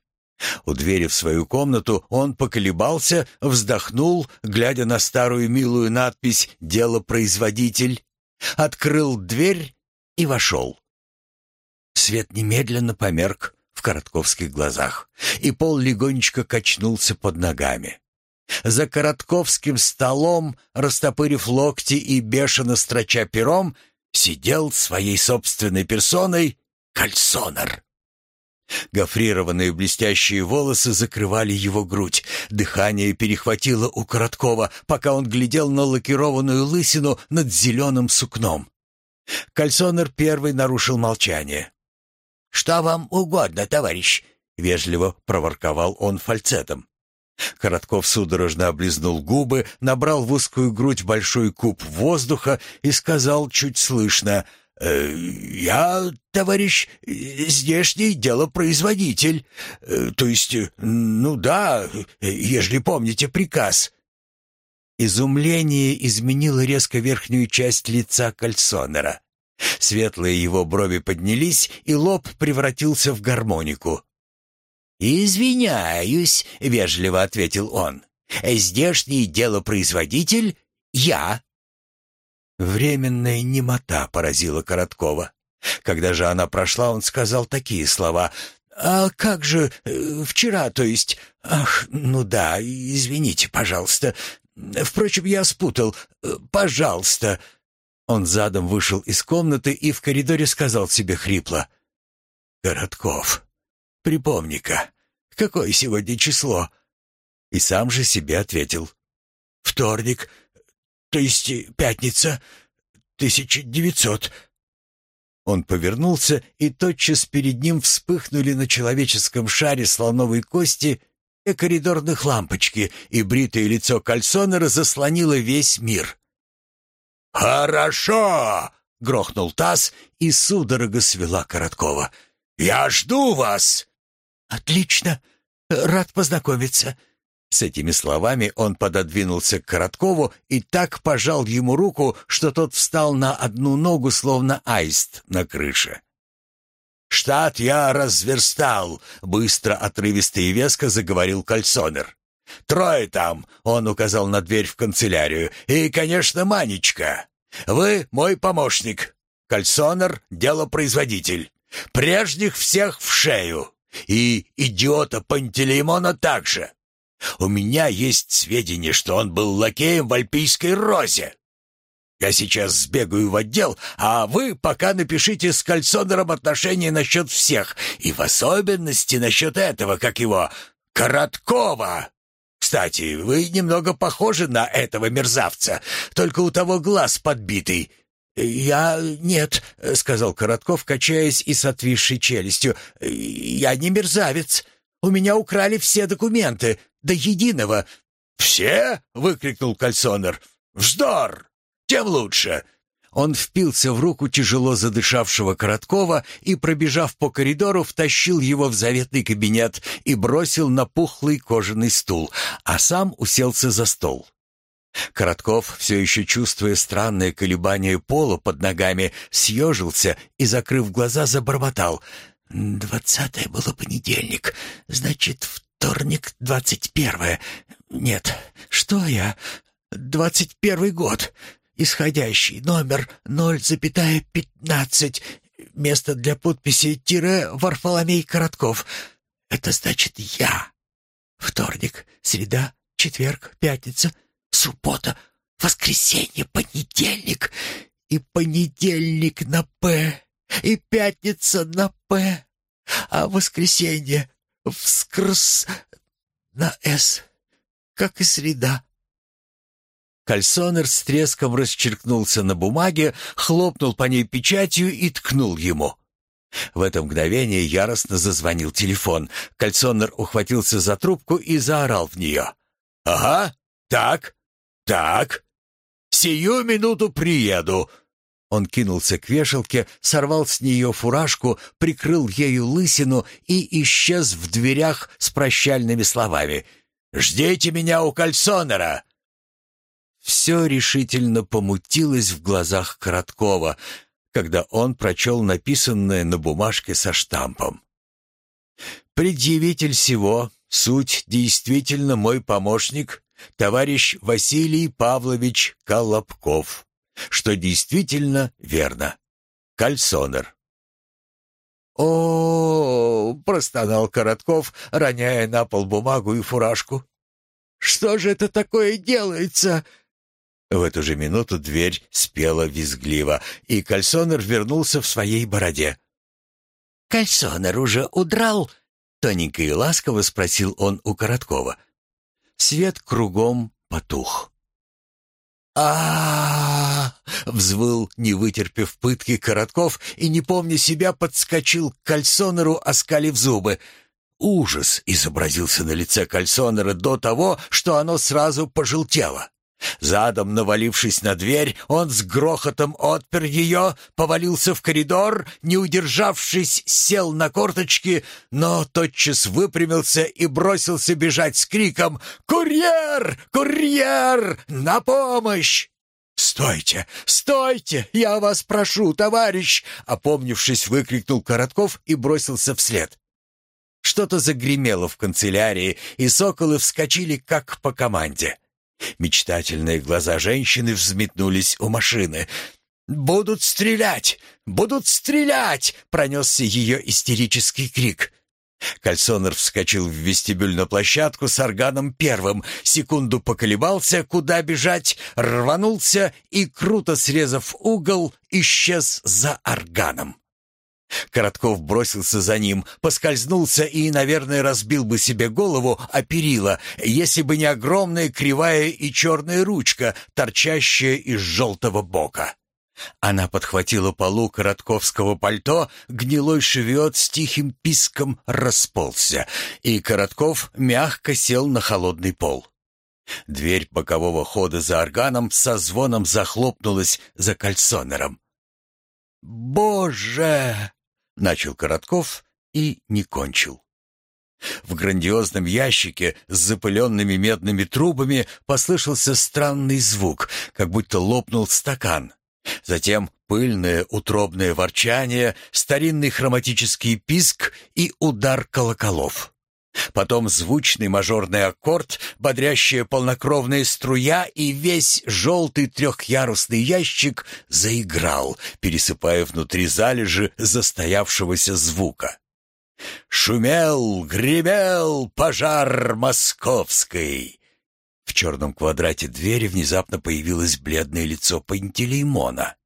У двери в свою комнату он поколебался, вздохнул, глядя на старую милую надпись «Делопроизводитель», открыл дверь и вошел. Свет немедленно померк в коротковских глазах, и пол легонечко качнулся под ногами. За коротковским столом, растопырив локти и бешено строча пером, сидел своей собственной персоной Кальсонер. Гофрированные блестящие волосы закрывали его грудь. Дыхание перехватило у Короткова, пока он глядел на лакированную лысину над зеленым сукном. Кальсонер первый нарушил молчание. «Что вам угодно, товарищ?» — вежливо проворковал он фальцетом. Коротков судорожно облизнул губы, набрал в узкую грудь большой куб воздуха и сказал чуть слышно «Э, «Я, товарищ, здешний делопроизводитель. Э, то есть, ну да, ежели помните приказ». Изумление изменило резко верхнюю часть лица Кальсонера. Светлые его брови поднялись, и лоб превратился в гармонику. «Извиняюсь», — вежливо ответил он. «Здешний делопроизводитель — я». Временная немота поразила Короткова. Когда же она прошла, он сказал такие слова. «А как же э, вчера, то есть? Ах, ну да, извините, пожалуйста. Впрочем, я спутал. Пожалуйста». Он задом вышел из комнаты и в коридоре сказал себе хрипло. «Коротков, Припомни-ка, какое сегодня число?» И сам же себе ответил. «Вторник, то есть пятница, тысяча девятьсот». Он повернулся, и тотчас перед ним вспыхнули на человеческом шаре слоновой кости и коридорных лампочки, и бритое лицо Кальсонера заслонило весь мир. «Хорошо!» — грохнул таз, и судорога свела Короткова. «Я жду вас!» «Отлично! Рад познакомиться!» С этими словами он пододвинулся к Короткову и так пожал ему руку, что тот встал на одну ногу, словно аист на крыше. «Штат я разверстал», — быстро, отрывисто и веско заговорил Кальсонер. «Трое там», — он указал на дверь в канцелярию, «и, конечно, Манечка. Вы мой помощник. Кальсонер — делопроизводитель. Прежних всех в шею. И идиота Пантелеймона также. У меня есть сведения, что он был лакеем в Альпийской розе. Я сейчас сбегаю в отдел, а вы пока напишите с Кальсонером отношения насчет всех, и в особенности насчет этого, как его, Короткова. Кстати, вы немного похожи на этого мерзавца, только у того глаз подбитый. «Я... нет», — сказал Коротков, качаясь и с отвисшей челюстью. «Я не мерзавец. У меня украли все документы, до единого». «Все?» — выкрикнул Кальсонер. «Вздор! Тем лучше!» Он впился в руку тяжело задышавшего Короткова и, пробежав по коридору, втащил его в заветный кабинет и бросил на пухлый кожаный стул, а сам уселся за стол. Коротков, все еще чувствуя странное колебание пола под ногами, съежился и, закрыв глаза, забормотал. «Двадцатое было понедельник. Значит, вторник, двадцать первое. Нет, что я? Двадцать первый год. Исходящий номер ноль запятая пятнадцать. Место для подписи тире Варфоломей Коротков. Это значит я. Вторник, среда, четверг, пятница — суббота, воскресенье, понедельник, и понедельник на «П», и пятница на «П», а воскресенье вскрс на «С», как и среда. Кальсонер с треском расчеркнулся на бумаге, хлопнул по ней печатью и ткнул ему. В это мгновение яростно зазвонил телефон. Кальсонер ухватился за трубку и заорал в нее. «Ага, так, «Так, сию минуту приеду». Он кинулся к вешалке, сорвал с нее фуражку, прикрыл ею лысину и исчез в дверях с прощальными словами. «Ждите меня у кальсонера!» Все решительно помутилось в глазах Короткова, когда он прочел написанное на бумажке со штампом. «Предъявитель всего, суть действительно мой помощник, товарищ Василий Павлович Колобков, что действительно верно. Кальсонер. О, -о, -о простонал Коротков, роняя на пол бумагу и фуражку. Что же это такое делается? В эту же минуту дверь спела визгливо, и Кальсонер вернулся в своей бороде. «Кальсонер уже удрал?» — тоненько и ласково спросил он у Короткова. — Свет кругом потух. а, взвыл, не вытерпев пытки Коротков и, не помня себя, подскочил к Кальсонеру, оскалив зубы. Ужас изобразился на лице Кальсонера до того, что оно сразу пожелтело. Задом навалившись на дверь, он с грохотом отпер ее, повалился в коридор, не удержавшись, сел на корточки, но тотчас выпрямился и бросился бежать с криком «Курьер! Курьер! На помощь!» «Стойте! Стойте! Я вас прошу, товарищ!» Опомнившись, выкрикнул Коротков и бросился вслед. Что-то загремело в канцелярии, и соколы вскочили как по команде. Мечтательные глаза женщины взметнулись у машины. «Будут стрелять! Будут стрелять!» — пронесся ее истерический крик. Кальсонер вскочил в вестибюль на площадку с органом первым, секунду поколебался, куда бежать, рванулся и, круто срезав угол, исчез за органом. Коротков бросился за ним, поскользнулся и, наверное, разбил бы себе голову о перила, если бы не огромная кривая и черная ручка, торчащая из желтого бока. Она подхватила полу коротковского пальто, гнилой шевет с тихим писком расползся, и Коротков мягко сел на холодный пол. Дверь бокового хода за органом со звоном захлопнулась за кальсонером. «Боже!» Начал Коротков и не кончил. В грандиозном ящике с запыленными медными трубами послышался странный звук, как будто лопнул стакан. Затем пыльное утробное ворчание, старинный хроматический писк и удар колоколов. Потом звучный мажорный аккорд, бодрящая полнокровная струя, и весь желтый трехъярусный ящик заиграл, пересыпая внутри залежи застоявшегося звука. Шумел, гремел пожар московской. В черном квадрате двери внезапно появилось бледное лицо Пантелеймона.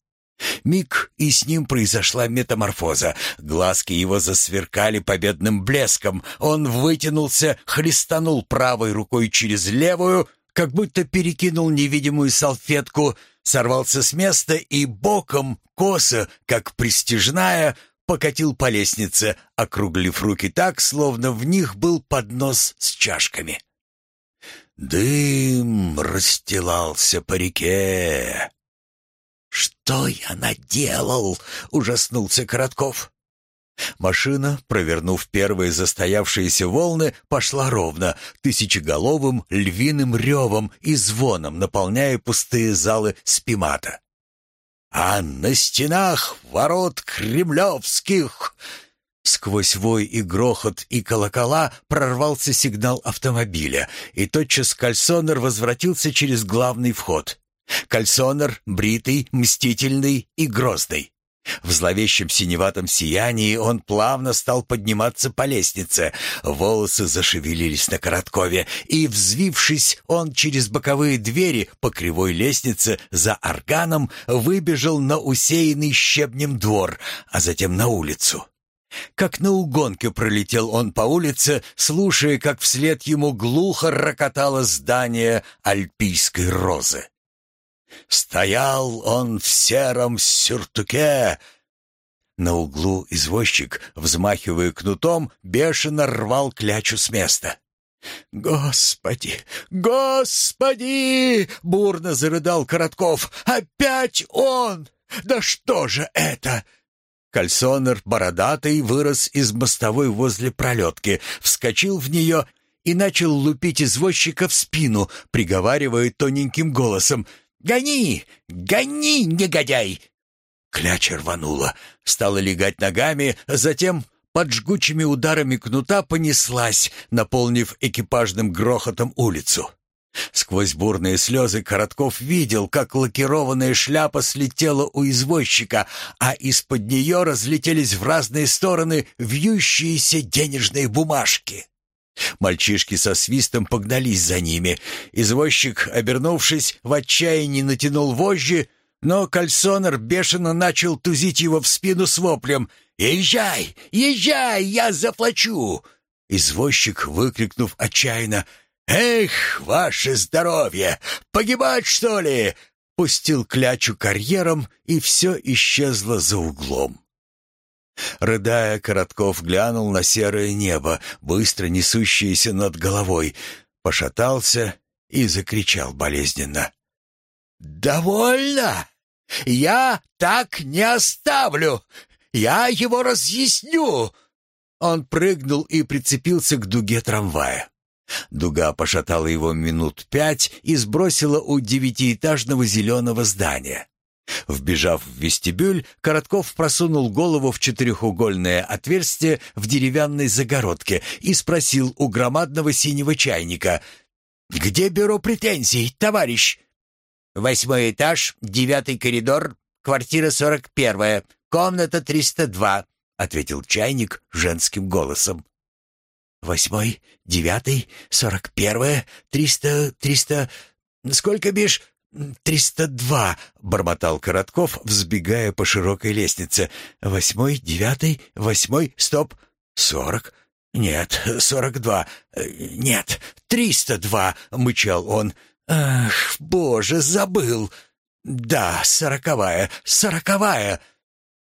Миг, и с ним произошла метаморфоза. Глазки его засверкали победным блеском. Он вытянулся, хлестанул правой рукой через левую, как будто перекинул невидимую салфетку, сорвался с места и боком, косо, как пристежная, покатил по лестнице, округлив руки так, словно в них был поднос с чашками. Дым расстилался по реке. «Что я наделал?» — ужаснулся Коротков. Машина, провернув первые застоявшиеся волны, пошла ровно, тысячеголовым львиным ревом и звоном, наполняя пустые залы спимата. «А на стенах ворот кремлевских!» Сквозь вой и грохот и колокола прорвался сигнал автомобиля, и тотчас Кальсонер возвратился через главный вход. Кальсонер бритый, мстительный и грозный. В зловещем синеватом сиянии он плавно стал подниматься по лестнице. Волосы зашевелились на короткове, и, взвившись, он через боковые двери по кривой лестнице за органом выбежал на усеянный щебнем двор, а затем на улицу. Как на угонке пролетел он по улице, слушая, как вслед ему глухо рокотало здание альпийской розы. Стоял он в сером сюртуке. На углу извозчик, взмахивая кнутом, бешено рвал клячу с места. «Господи! Господи!» — бурно зарыдал Коротков. «Опять он! Да что же это?» Кальсонер, бородатый, вырос из мостовой возле пролетки, вскочил в нее и начал лупить извозчика в спину, приговаривая тоненьким голосом «Гони! Гони, негодяй!» Кляча рванула, стала легать ногами, затем под жгучими ударами кнута понеслась, наполнив экипажным грохотом улицу. Сквозь бурные слезы Коротков видел, как лакированная шляпа слетела у извозчика, а из-под нее разлетелись в разные стороны вьющиеся денежные бумажки. Мальчишки со свистом погнались за ними. Извозчик, обернувшись, в отчаянии натянул вожжи, но кальсонер бешено начал тузить его в спину с воплем «Езжай! Езжай! Я заплачу!» Извозчик, выкрикнув отчаянно «Эх, ваше здоровье! Погибать, что ли?» Пустил клячу карьером, и все исчезло за углом. Рыдая, Коротков глянул на серое небо, быстро несущееся над головой, пошатался и закричал болезненно. «Довольно! Я так не оставлю! Я его разъясню!» Он прыгнул и прицепился к дуге трамвая. Дуга пошатала его минут пять и сбросила у девятиэтажного зеленого здания. Вбежав в вестибюль, Коротков просунул голову в четырехугольное отверстие в деревянной загородке и спросил у громадного синего чайника «Где бюро претензий, товарищ?» «Восьмой этаж, девятый коридор, квартира сорок первая, комната триста два», — ответил чайник женским голосом. «Восьмой, девятый, сорок первая, триста, триста... Сколько бишь?» «Триста два», — бормотал Коротков, взбегая по широкой лестнице. «Восьмой, девятый, восьмой, стоп, сорок». «Нет, сорок два. Нет, триста два», — мычал он. «Ах, боже, забыл!» «Да, сороковая, сороковая!»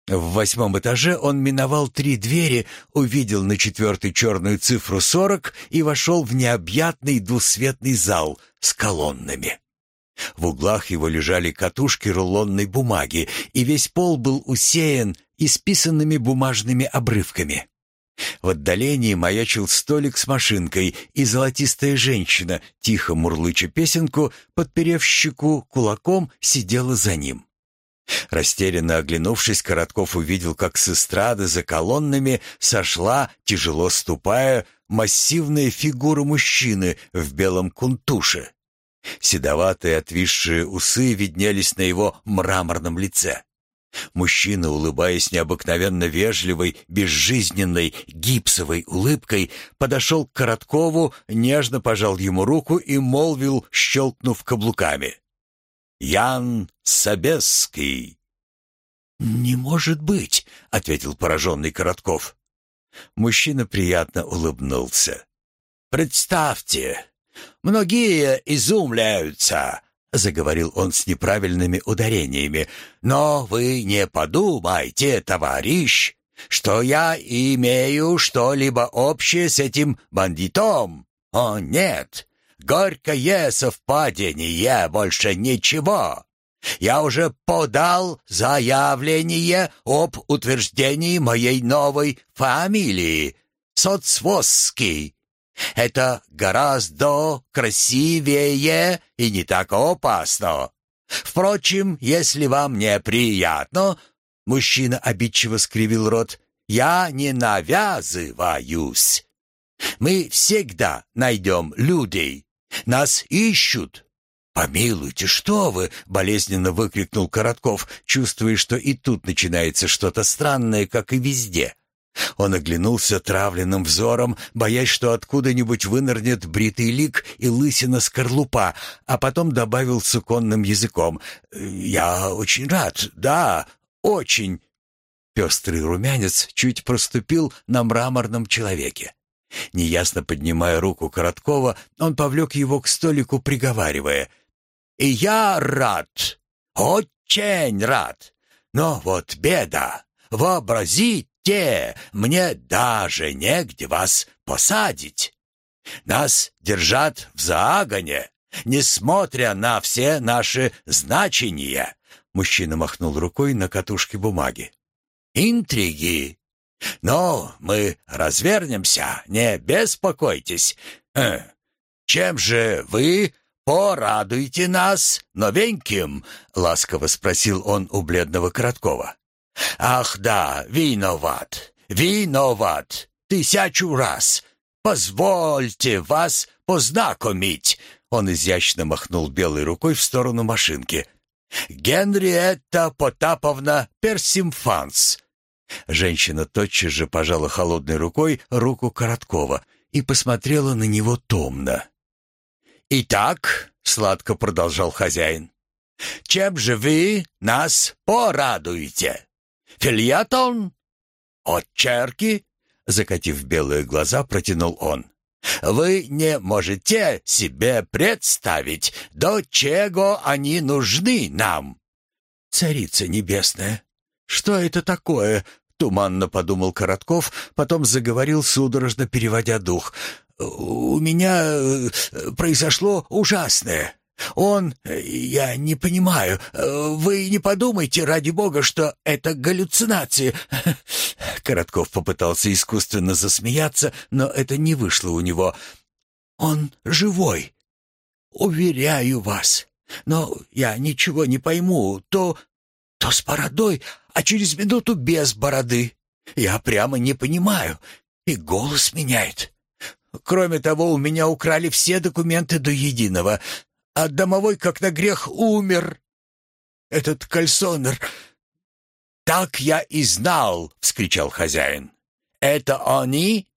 В восьмом этаже он миновал три двери, увидел на четвертой черную цифру сорок и вошел в необъятный двусветный зал с колоннами. В углах его лежали катушки рулонной бумаги, и весь пол был усеян исписанными бумажными обрывками. В отдалении маячил столик с машинкой, и золотистая женщина, тихо мурлыча песенку, подперев щеку кулаком, сидела за ним. Растерянно оглянувшись, Коротков увидел, как с эстрады за колоннами сошла, тяжело ступая, массивная фигура мужчины в белом кунтуше. Седоватые отвисшие усы виднелись на его мраморном лице. Мужчина, улыбаясь необыкновенно вежливой, безжизненной, гипсовой улыбкой, подошел к Короткову, нежно пожал ему руку и молвил, щелкнув каблуками. «Ян Собесский!» «Не может быть!» — ответил пораженный Коротков. Мужчина приятно улыбнулся. «Представьте, многие изумляются, — заговорил он с неправильными ударениями. «Но вы не подумайте, товарищ, что я имею что-либо общее с этим бандитом. О, нет, горькое совпадение, больше ничего. Я уже подал заявление об утверждении моей новой фамилии — Соцвосский. Это гораздо красивее и не так опасно. Впрочем, если вам неприятно, мужчина обидчиво скривил рот, я не навязываюсь. Мы всегда найдем людей. Нас ищут. «Помилуйте, что вы!» — болезненно выкрикнул Коротков, чувствуя, что и тут начинается что-то странное, как и везде. Он оглянулся травленным взором, боясь, что откуда-нибудь вынырнет бритый лик и лысина скорлупа, а потом добавил суконным языком. «Я очень рад, да, очень». Пестрый румянец чуть проступил на мраморном человеке. Неясно поднимая руку Короткова, он повлек его к столику, приговаривая. «И я рад, очень рад, но вот беда, вообразить те, мне даже негде вас посадить. Нас держат в загоне, несмотря на все наши значения. Мужчина махнул рукой на катушке бумаги. Интриги. Но мы развернемся, не беспокойтесь. Э, чем же вы порадуете нас новеньким? Ласково спросил он у бледного Короткова. «Ах да, виноват, виноват, тысячу раз. Позвольте вас познакомить». Он изящно махнул белой рукой в сторону машинки. «Генриетта Потаповна Персимфанс». Женщина тотчас же пожала холодной рукой руку Короткова и посмотрела на него томно. «Итак», — сладко продолжал хозяин, — «чем же вы нас порадуете?» Фильетон? Отчерки?» Закатив белые глаза, протянул он. «Вы не можете себе представить, до чего они нужны нам!» «Царица небесная, что это такое?» Туманно подумал Коротков, потом заговорил, судорожно переводя дух. «У меня э, произошло ужасное. Он... Я не понимаю. Вы не подумайте, ради бога, что это галлюцинации. Коротков попытался искусственно засмеяться, но это не вышло у него. Он живой. Уверяю вас. Но я ничего не пойму. То... то с бородой, а через минуту без бороды. Я прямо не понимаю. И голос меняет. Кроме того, у меня украли все документы до единого а домовой, как на грех, умер. Этот кальсонер...» «Так я и знал!» — вскричал хозяин. «Это они?»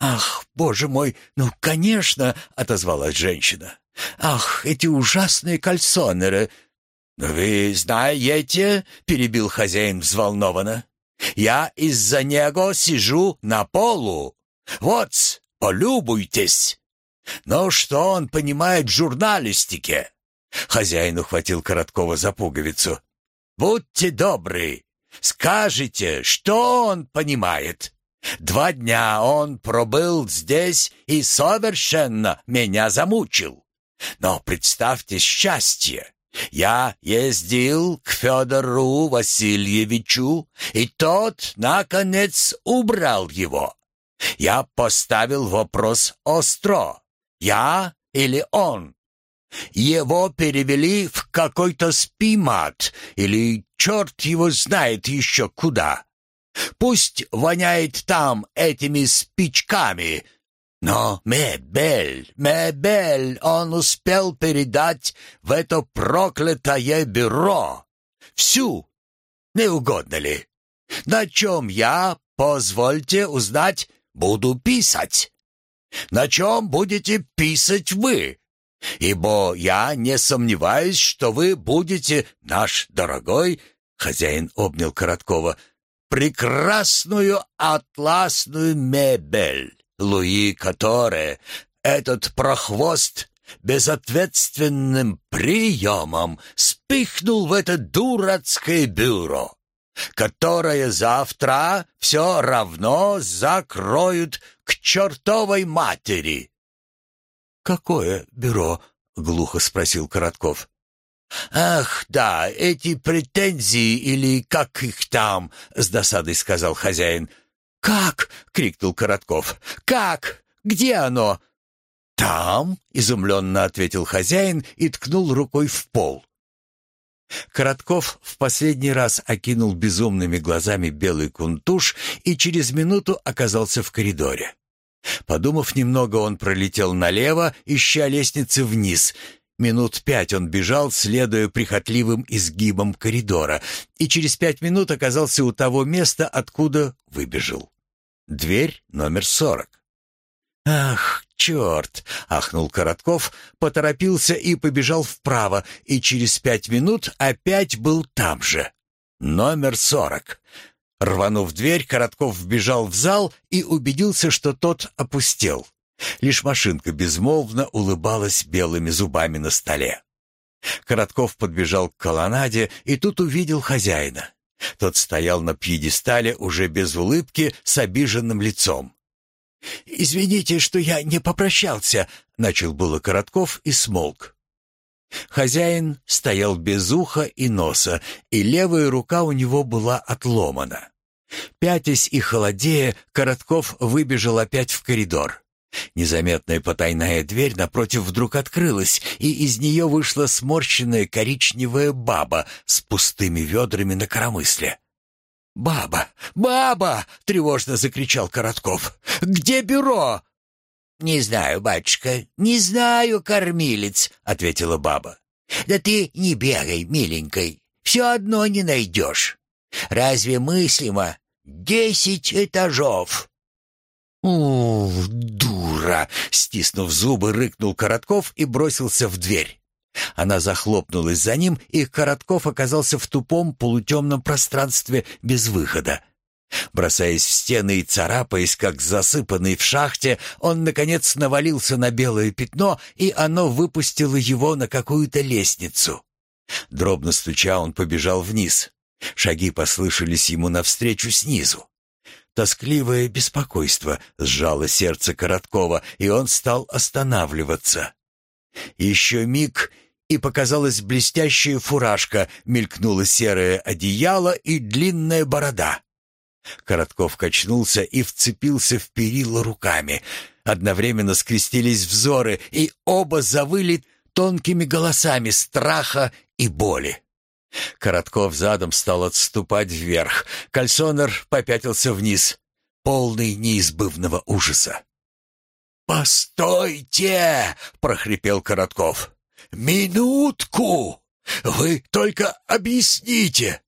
«Ах, боже мой, ну, конечно!» — отозвалась женщина. «Ах, эти ужасные кальсонеры!» «Вы знаете?» — перебил хозяин взволнованно. «Я из-за него сижу на полу. Вот, полюбуйтесь!» Но что он понимает в журналистике? Хозяин ухватил Короткова за пуговицу. Будьте добры, скажите, что он понимает? Два дня он пробыл здесь и совершенно меня замучил. Но представьте счастье. Я ездил к Федору Васильевичу, и тот, наконец, убрал его. Я поставил вопрос остро. Я или он? Его перевели в какой-то спимат или черт его знает еще куда. Пусть воняет там этими спичками, но мебель, мебель он успел передать в это проклятое бюро. Всю. Не угодно ли? На чем я, позвольте узнать, буду писать? На чем будете писать вы? Ибо я не сомневаюсь, что вы будете, наш дорогой, хозяин обнял Короткова, прекрасную атласную мебель, Луи Которе, этот прохвост безответственным приемом спихнул в это дурацкое бюро, которое завтра все равно закроют к чертовой матери. «Какое бюро?» — глухо спросил Коротков. «Ах, да, эти претензии или как их там?» — с досадой сказал хозяин. «Как?» — крикнул Коротков. «Как? Где оно?» «Там?» — изумленно ответил хозяин и ткнул рукой в пол. Коротков в последний раз окинул безумными глазами белый кунтуш и через минуту оказался в коридоре. Подумав немного, он пролетел налево, ища лестницы вниз. Минут пять он бежал, следуя прихотливым изгибам коридора, и через пять минут оказался у того места, откуда выбежал. Дверь номер сорок. «Ах, черт!» — ахнул Коротков, поторопился и побежал вправо, и через пять минут опять был там же. Номер сорок. Рванув дверь, Коротков вбежал в зал и убедился, что тот опустел. Лишь машинка безмолвно улыбалась белыми зубами на столе. Коротков подбежал к колоннаде и тут увидел хозяина. Тот стоял на пьедестале уже без улыбки, с обиженным лицом. «Извините, что я не попрощался», — начал было Коротков и смолк. Хозяин стоял без уха и носа, и левая рука у него была отломана. Пятясь и холодея, Коротков выбежал опять в коридор. Незаметная потайная дверь напротив вдруг открылась, и из нее вышла сморщенная коричневая баба с пустыми ведрами на коромысле. «Баба! Баба!» — тревожно закричал Коротков. «Где бюро?» «Не знаю, батюшка, не знаю, кормилец», — ответила баба. «Да ты не бегай, миленькой, все одно не найдешь. Разве мыслимо? Десять этажов!» «У, дура!» — стиснув зубы, рыкнул Коротков и бросился в дверь. Она захлопнулась за ним, и Коротков оказался в тупом полутемном пространстве без выхода. Бросаясь в стены и царапаясь, как засыпанный в шахте, он, наконец, навалился на белое пятно, и оно выпустило его на какую-то лестницу. Дробно стуча, он побежал вниз. Шаги послышались ему навстречу снизу. Тоскливое беспокойство сжало сердце Короткова, и он стал останавливаться. Еще миг, и показалась блестящая фуражка, мелькнуло серое одеяло и длинная борода. Коротков качнулся и вцепился в перила руками. Одновременно скрестились взоры, и оба завыли тонкими голосами страха и боли. Коротков задом стал отступать вверх. Кальсонер попятился вниз, полный неизбывного ужаса. «Постойте!» — прохрипел Коротков. «Минутку! Вы только объясните!»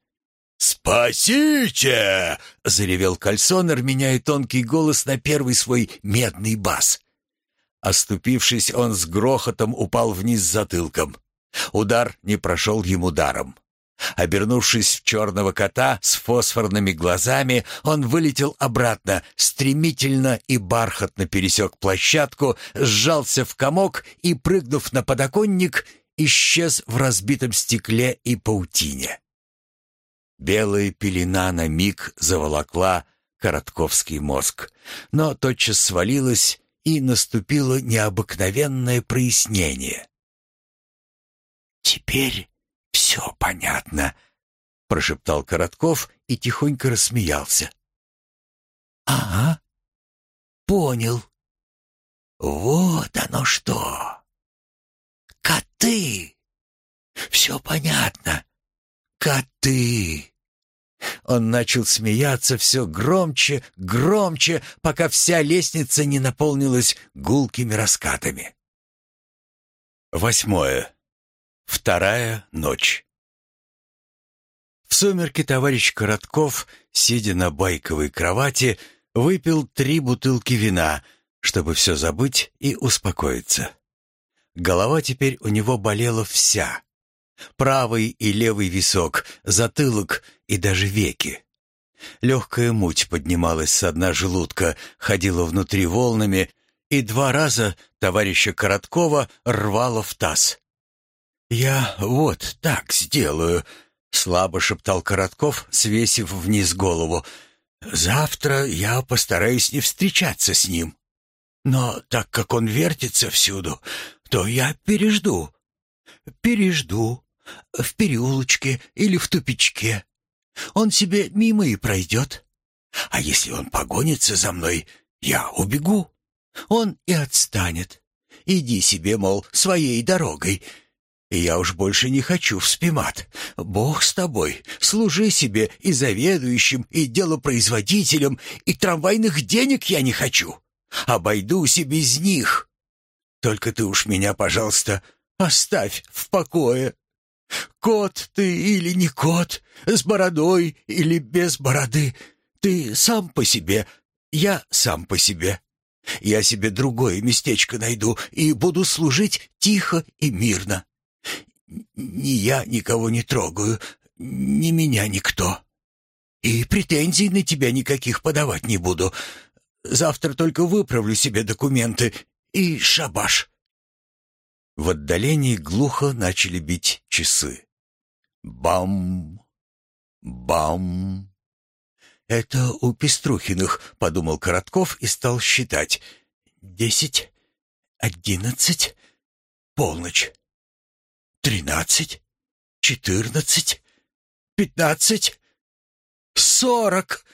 «Спасите!» — заревел Кальсонер, меняя тонкий голос на первый свой медный бас. Оступившись, он с грохотом упал вниз затылком. Удар не прошел ему даром. Обернувшись в черного кота с фосфорными глазами, он вылетел обратно, стремительно и бархатно пересек площадку, сжался в комок и, прыгнув на подоконник, исчез в разбитом стекле и паутине. Белая пелена на миг заволокла коротковский мозг, но тотчас свалилась, и наступило необыкновенное прояснение. «Теперь все понятно», — прошептал Коротков и тихонько рассмеялся. «Ага, понял. Вот оно что. Коты. Все понятно. Коты. Он начал смеяться все громче, громче, пока вся лестница не наполнилась гулкими раскатами. Восьмое. Вторая ночь. В сумерки товарищ Коротков, сидя на байковой кровати, выпил три бутылки вина, чтобы все забыть и успокоиться. Голова теперь у него болела вся. Правый и левый висок, затылок и даже веки. Легкая муть поднималась с дна желудка, ходила внутри волнами, и два раза товарища Короткова рвало в таз. «Я вот так сделаю», — слабо шептал Коротков, свесив вниз голову. «Завтра я постараюсь не встречаться с ним. Но так как он вертится всюду, то я пережду. Пережду. В переулочке или в тупичке. Он себе мимо и пройдет. А если он погонится за мной, я убегу. Он и отстанет. Иди себе, мол, своей дорогой. Я уж больше не хочу в спимат. Бог с тобой. Служи себе и заведующим, и делопроизводителем, и трамвайных денег я не хочу. Обойдусь и без них. Только ты уж меня, пожалуйста, оставь в покое. Кот ты или не кот, с бородой или без бороды, ты сам по себе, я сам по себе. Я себе другое местечко найду и буду служить тихо и мирно. Ни я никого не трогаю, ни меня никто. И претензий на тебя никаких подавать не буду. Завтра только выправлю себе документы и шабаш. В отдалении глухо начали бить часы. Бам! Бам! «Это у Пеструхиных», — подумал Коротков и стал считать. «Десять, одиннадцать, полночь, тринадцать, четырнадцать, пятнадцать, сорок!»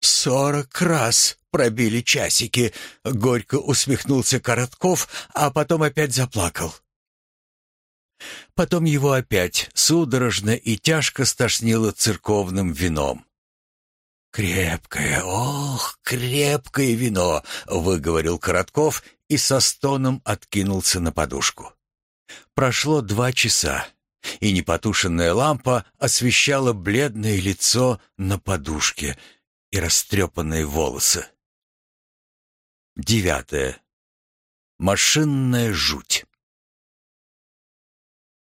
«Сорок раз пробили часики», — горько усмехнулся Коротков, а потом опять заплакал. Потом его опять судорожно и тяжко стошнило церковным вином. «Крепкое, ох, крепкое вино!» — выговорил Коротков и со стоном откинулся на подушку. Прошло два часа, и непотушенная лампа освещала бледное лицо на подушке и растрепанные волосы. Девятое. Машинная жуть.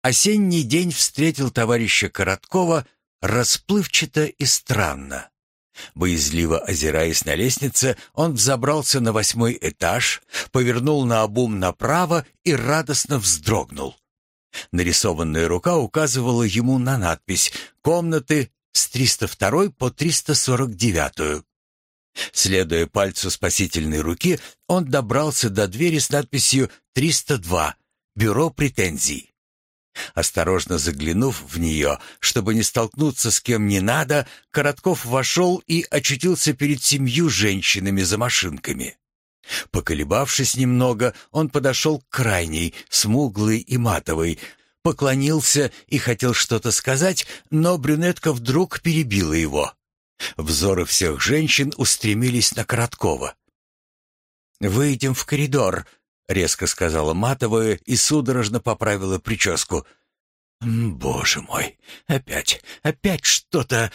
Осенний день встретил товарища Короткова расплывчато и странно. Боязливо озираясь на лестнице, он взобрался на восьмой этаж, повернул на обум направо и радостно вздрогнул. Нарисованная рука указывала ему на надпись «Комнаты с 302 по 349». Следуя пальцу спасительной руки, он добрался до двери с надписью «302. Бюро претензий». Осторожно заглянув в нее, чтобы не столкнуться с кем не надо, Коротков вошел и очутился перед семью женщинами за машинками. Поколебавшись немного, он подошел к крайней, смуглой и матовой, поклонился и хотел что-то сказать, но брюнетка вдруг перебила его. Взоры всех женщин устремились на Короткова. «Выйдем в коридор», — резко сказала Матовая и судорожно поправила прическу. «Боже мой, опять, опять что-то...»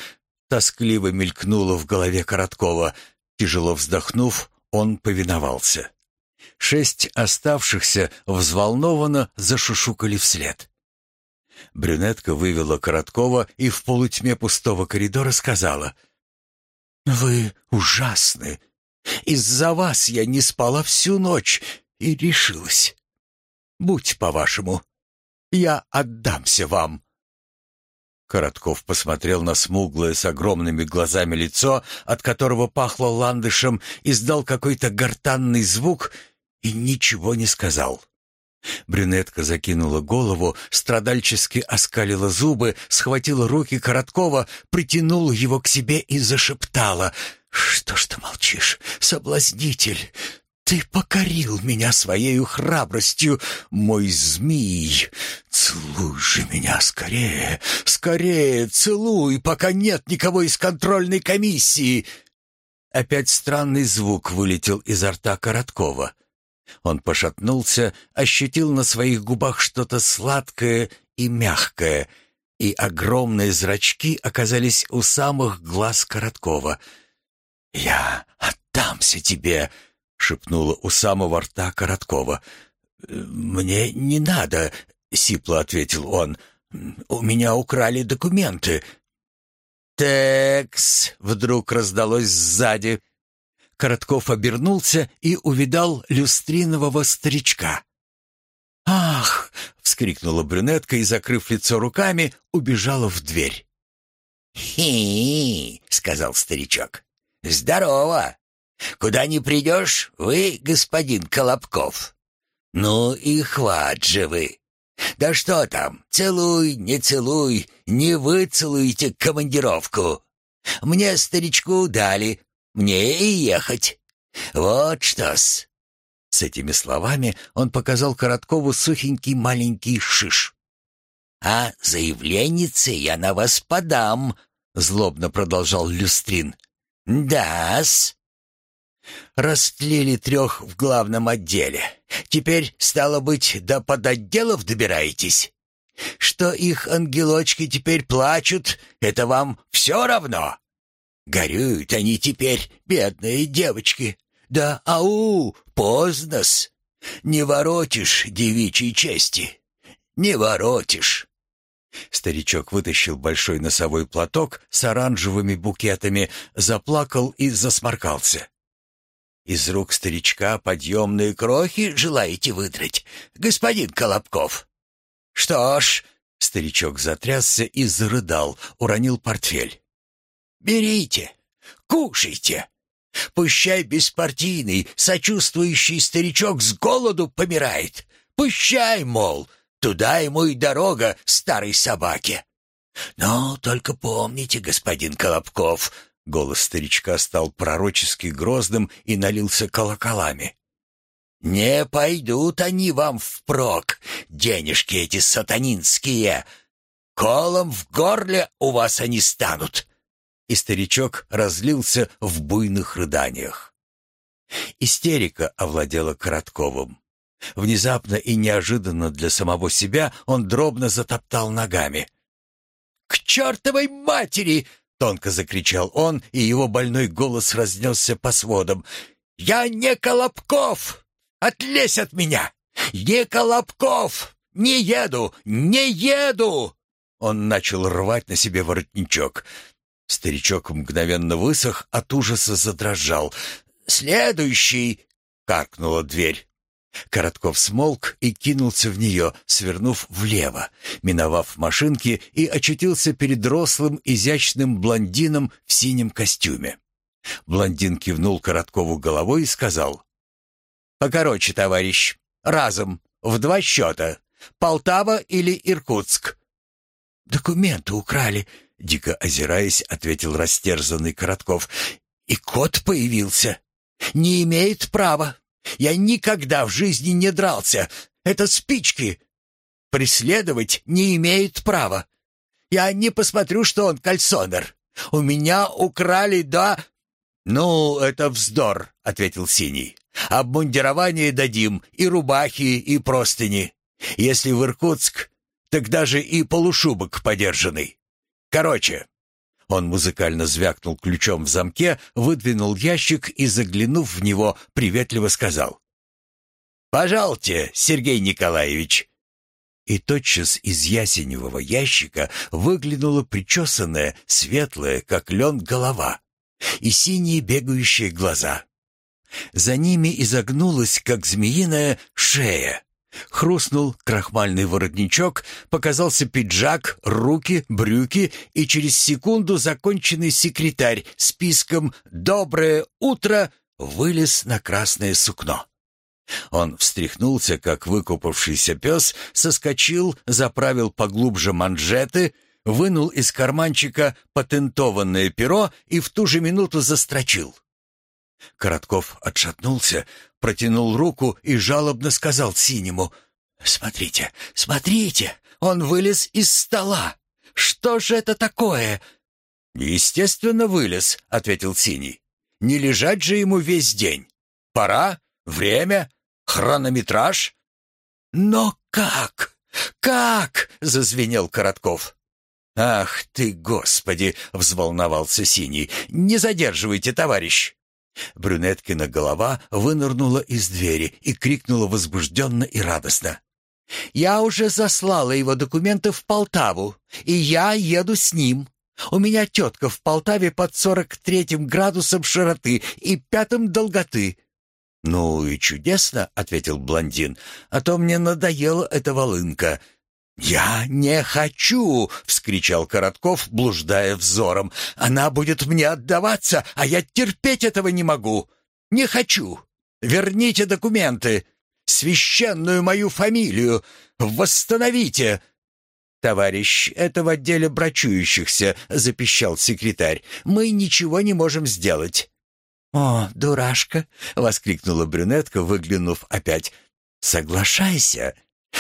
Тоскливо мелькнуло в голове Короткова. Тяжело вздохнув, он повиновался. Шесть оставшихся взволнованно зашушукали вслед. Брюнетка вывела Короткова и в полутьме пустого коридора сказала. «Вы ужасны. Из-за вас я не спала всю ночь и решилась. Будь по-вашему, я отдамся вам». Коротков посмотрел на смуглое с огромными глазами лицо, от которого пахло ландышем, издал какой-то гортанный звук и ничего не сказал. Брюнетка закинула голову, страдальчески оскалила зубы, схватила руки Короткова, притянула его к себе и зашептала. «Что ж ты молчишь, соблазнитель? Ты покорил меня своей храбростью, мой змей. Целуй же меня скорее, скорее целуй, пока нет никого из контрольной комиссии!» Опять странный звук вылетел изо рта Короткова. Он пошатнулся, ощутил на своих губах что-то сладкое и мягкое и огромные зрачки оказались у самых глаз Короткова. «Я отдамся тебе!» — шепнула у самого рта Короткова. «Мне не надо», — сипло ответил он. «У меня украли документы». «Текс!» — вдруг раздалось сзади. Коротков обернулся и увидал люстринового старичка. «Ах!» — вскрикнула брюнетка и, закрыв лицо руками, убежала в дверь. «Хи!» — сказал старичок. «Здорово! Куда ни придешь, вы, господин Колобков. Ну и хват же вы! Да что там, целуй, не целуй, не выцелуйте командировку. Мне старичку дали, мне и ехать. Вот что-с. С этими словами он показал Короткову сухенький маленький шиш. «А заявленнице я на вас подам», — злобно продолжал Люстрин. «Да-с». «Растлили трех в главном отделе. Теперь, стало быть, до подотделов добираетесь? Что их ангелочки теперь плачут, это вам все равно? Горюют они теперь, бедные девочки. Да ау, поздно-с. Не воротишь девичьей чести. Не воротишь. Старичок вытащил большой носовой платок с оранжевыми букетами, заплакал и засморкался. «Из рук старичка подъемные крохи желаете выдрать, господин Колобков?» «Что ж...» — старичок затрясся и зарыдал, уронил портфель. «Берите, кушайте. Пущай беспартийный, сочувствующий старичок с голоду помирает. Пущай, мол, туда ему и дорога старой собаке. Но только помните, господин Колобков, голос старичка стал пророчески грозным и налился колоколами. Не пойдут они вам впрок, денежки эти сатанинские. Колом в горле у вас они станут и старичок разлился в буйных рыданиях. Истерика овладела Коротковым. Внезапно и неожиданно для самого себя он дробно затоптал ногами. «К чертовой матери!» — тонко закричал он, и его больной голос разнесся по сводам. «Я не Колобков! Отлезь от меня! Не Колобков! Не еду! Не еду!» Он начал рвать на себе воротничок. Старичок мгновенно высох, от ужаса задрожал. «Следующий!» — каркнула дверь. Коротков смолк и кинулся в нее, свернув влево, миновав машинки и очутился перед рослым, изящным блондином в синем костюме. Блондин кивнул Короткову головой и сказал. «Покороче, товарищ. Разом. В два счета. Полтава или Иркутск?» «Документы украли», Дико озираясь, ответил растерзанный Коротков. «И кот появился. Не имеет права. Я никогда в жизни не дрался. Это спички. Преследовать не имеет права. Я не посмотрю, что он кальсонер. У меня украли, да...» «Ну, это вздор», — ответил Синий. «Обмундирование дадим, и рубахи, и простыни. Если в Иркутск, так даже и полушубок подержанный. Короче, он музыкально звякнул ключом в замке, выдвинул ящик и, заглянув в него, приветливо сказал. «Пожалуйте, Сергей Николаевич!» И тотчас из ясеневого ящика выглянула причесанная, светлая, как лен, голова и синие бегающие глаза. За ними изогнулась, как змеиная, шея. Хрустнул крахмальный воротничок, показался пиджак, руки, брюки, и через секунду законченный секретарь списком «Доброе утро» вылез на красное сукно. Он встряхнулся, как выкупавшийся пес, соскочил, заправил поглубже манжеты, вынул из карманчика патентованное перо и в ту же минуту застрочил. Коротков отшатнулся, протянул руку и жалобно сказал Синему. «Смотрите, смотрите, он вылез из стола. Что же это такое?» «Естественно, вылез», — ответил Синий. «Не лежать же ему весь день. Пора, время, хронометраж». «Но как? Как?» — зазвенел Коротков. «Ах ты, Господи!» — взволновался Синий. «Не задерживайте, товарищ!» Брюнеткина голова вынырнула из двери и крикнула возбужденно и радостно. «Я уже заслала его документы в Полтаву, и я еду с ним. У меня тетка в Полтаве под сорок третьим градусом широты и пятым долготы». «Ну и чудесно», — ответил блондин, — «а то мне надоела эта волынка. «Я не хочу!» — вскричал Коротков, блуждая взором. «Она будет мне отдаваться, а я терпеть этого не могу! Не хочу! Верните документы! Священную мою фамилию! Восстановите!» «Товарищ, это в отделе брачующихся», — запищал секретарь. «Мы ничего не можем сделать». «О, дурашка!» — воскликнула брюнетка, выглянув опять. «Соглашайся!»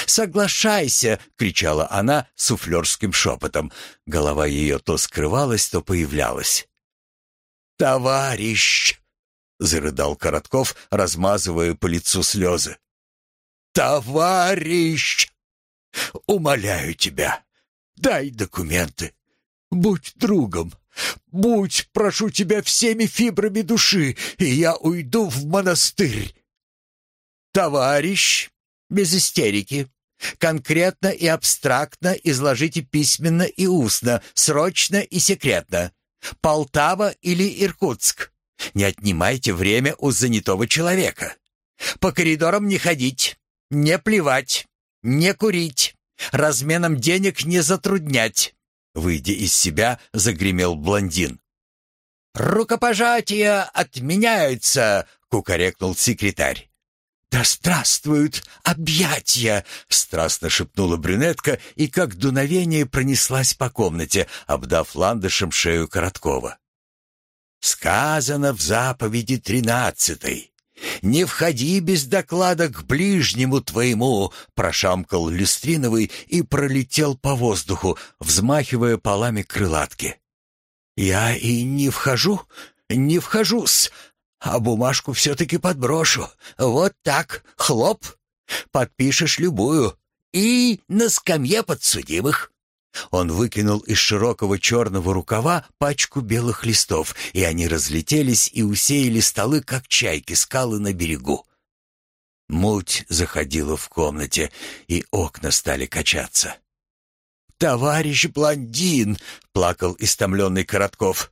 «Соглашайся!» — кричала она суфлерским шепотом. Голова ее то скрывалась, то появлялась. «Товарищ!» — зарыдал Коротков, размазывая по лицу слезы. «Товарищ! Умоляю тебя, дай документы. Будь другом, будь, прошу тебя, всеми фибрами души, и я уйду в монастырь. Товарищ!» Без истерики. Конкретно и абстрактно изложите письменно и устно, срочно и секретно. Полтава или Иркутск. Не отнимайте время у занятого человека. По коридорам не ходить, не плевать, не курить, разменом денег не затруднять. Выйдя из себя, загремел блондин. «Рукопожатия отменяются!» — кукарекнул секретарь. «Да здравствуют объятия!» — страстно шепнула брюнетка и как дуновение пронеслась по комнате, обдав ландышем шею Короткова. «Сказано в заповеди тринадцатой. Не входи без доклада к ближнему твоему!» — прошамкал Люстриновый и пролетел по воздуху, взмахивая полами крылатки. «Я и не вхожу, не вхожу-с!» А бумажку все-таки подброшу. Вот так, хлоп. Подпишешь любую. И на скамье подсудимых». Он выкинул из широкого черного рукава пачку белых листов, и они разлетелись и усеяли столы, как чайки скалы на берегу. Муть заходила в комнате, и окна стали качаться. «Товарищ блондин!» — плакал истомленный Коротков.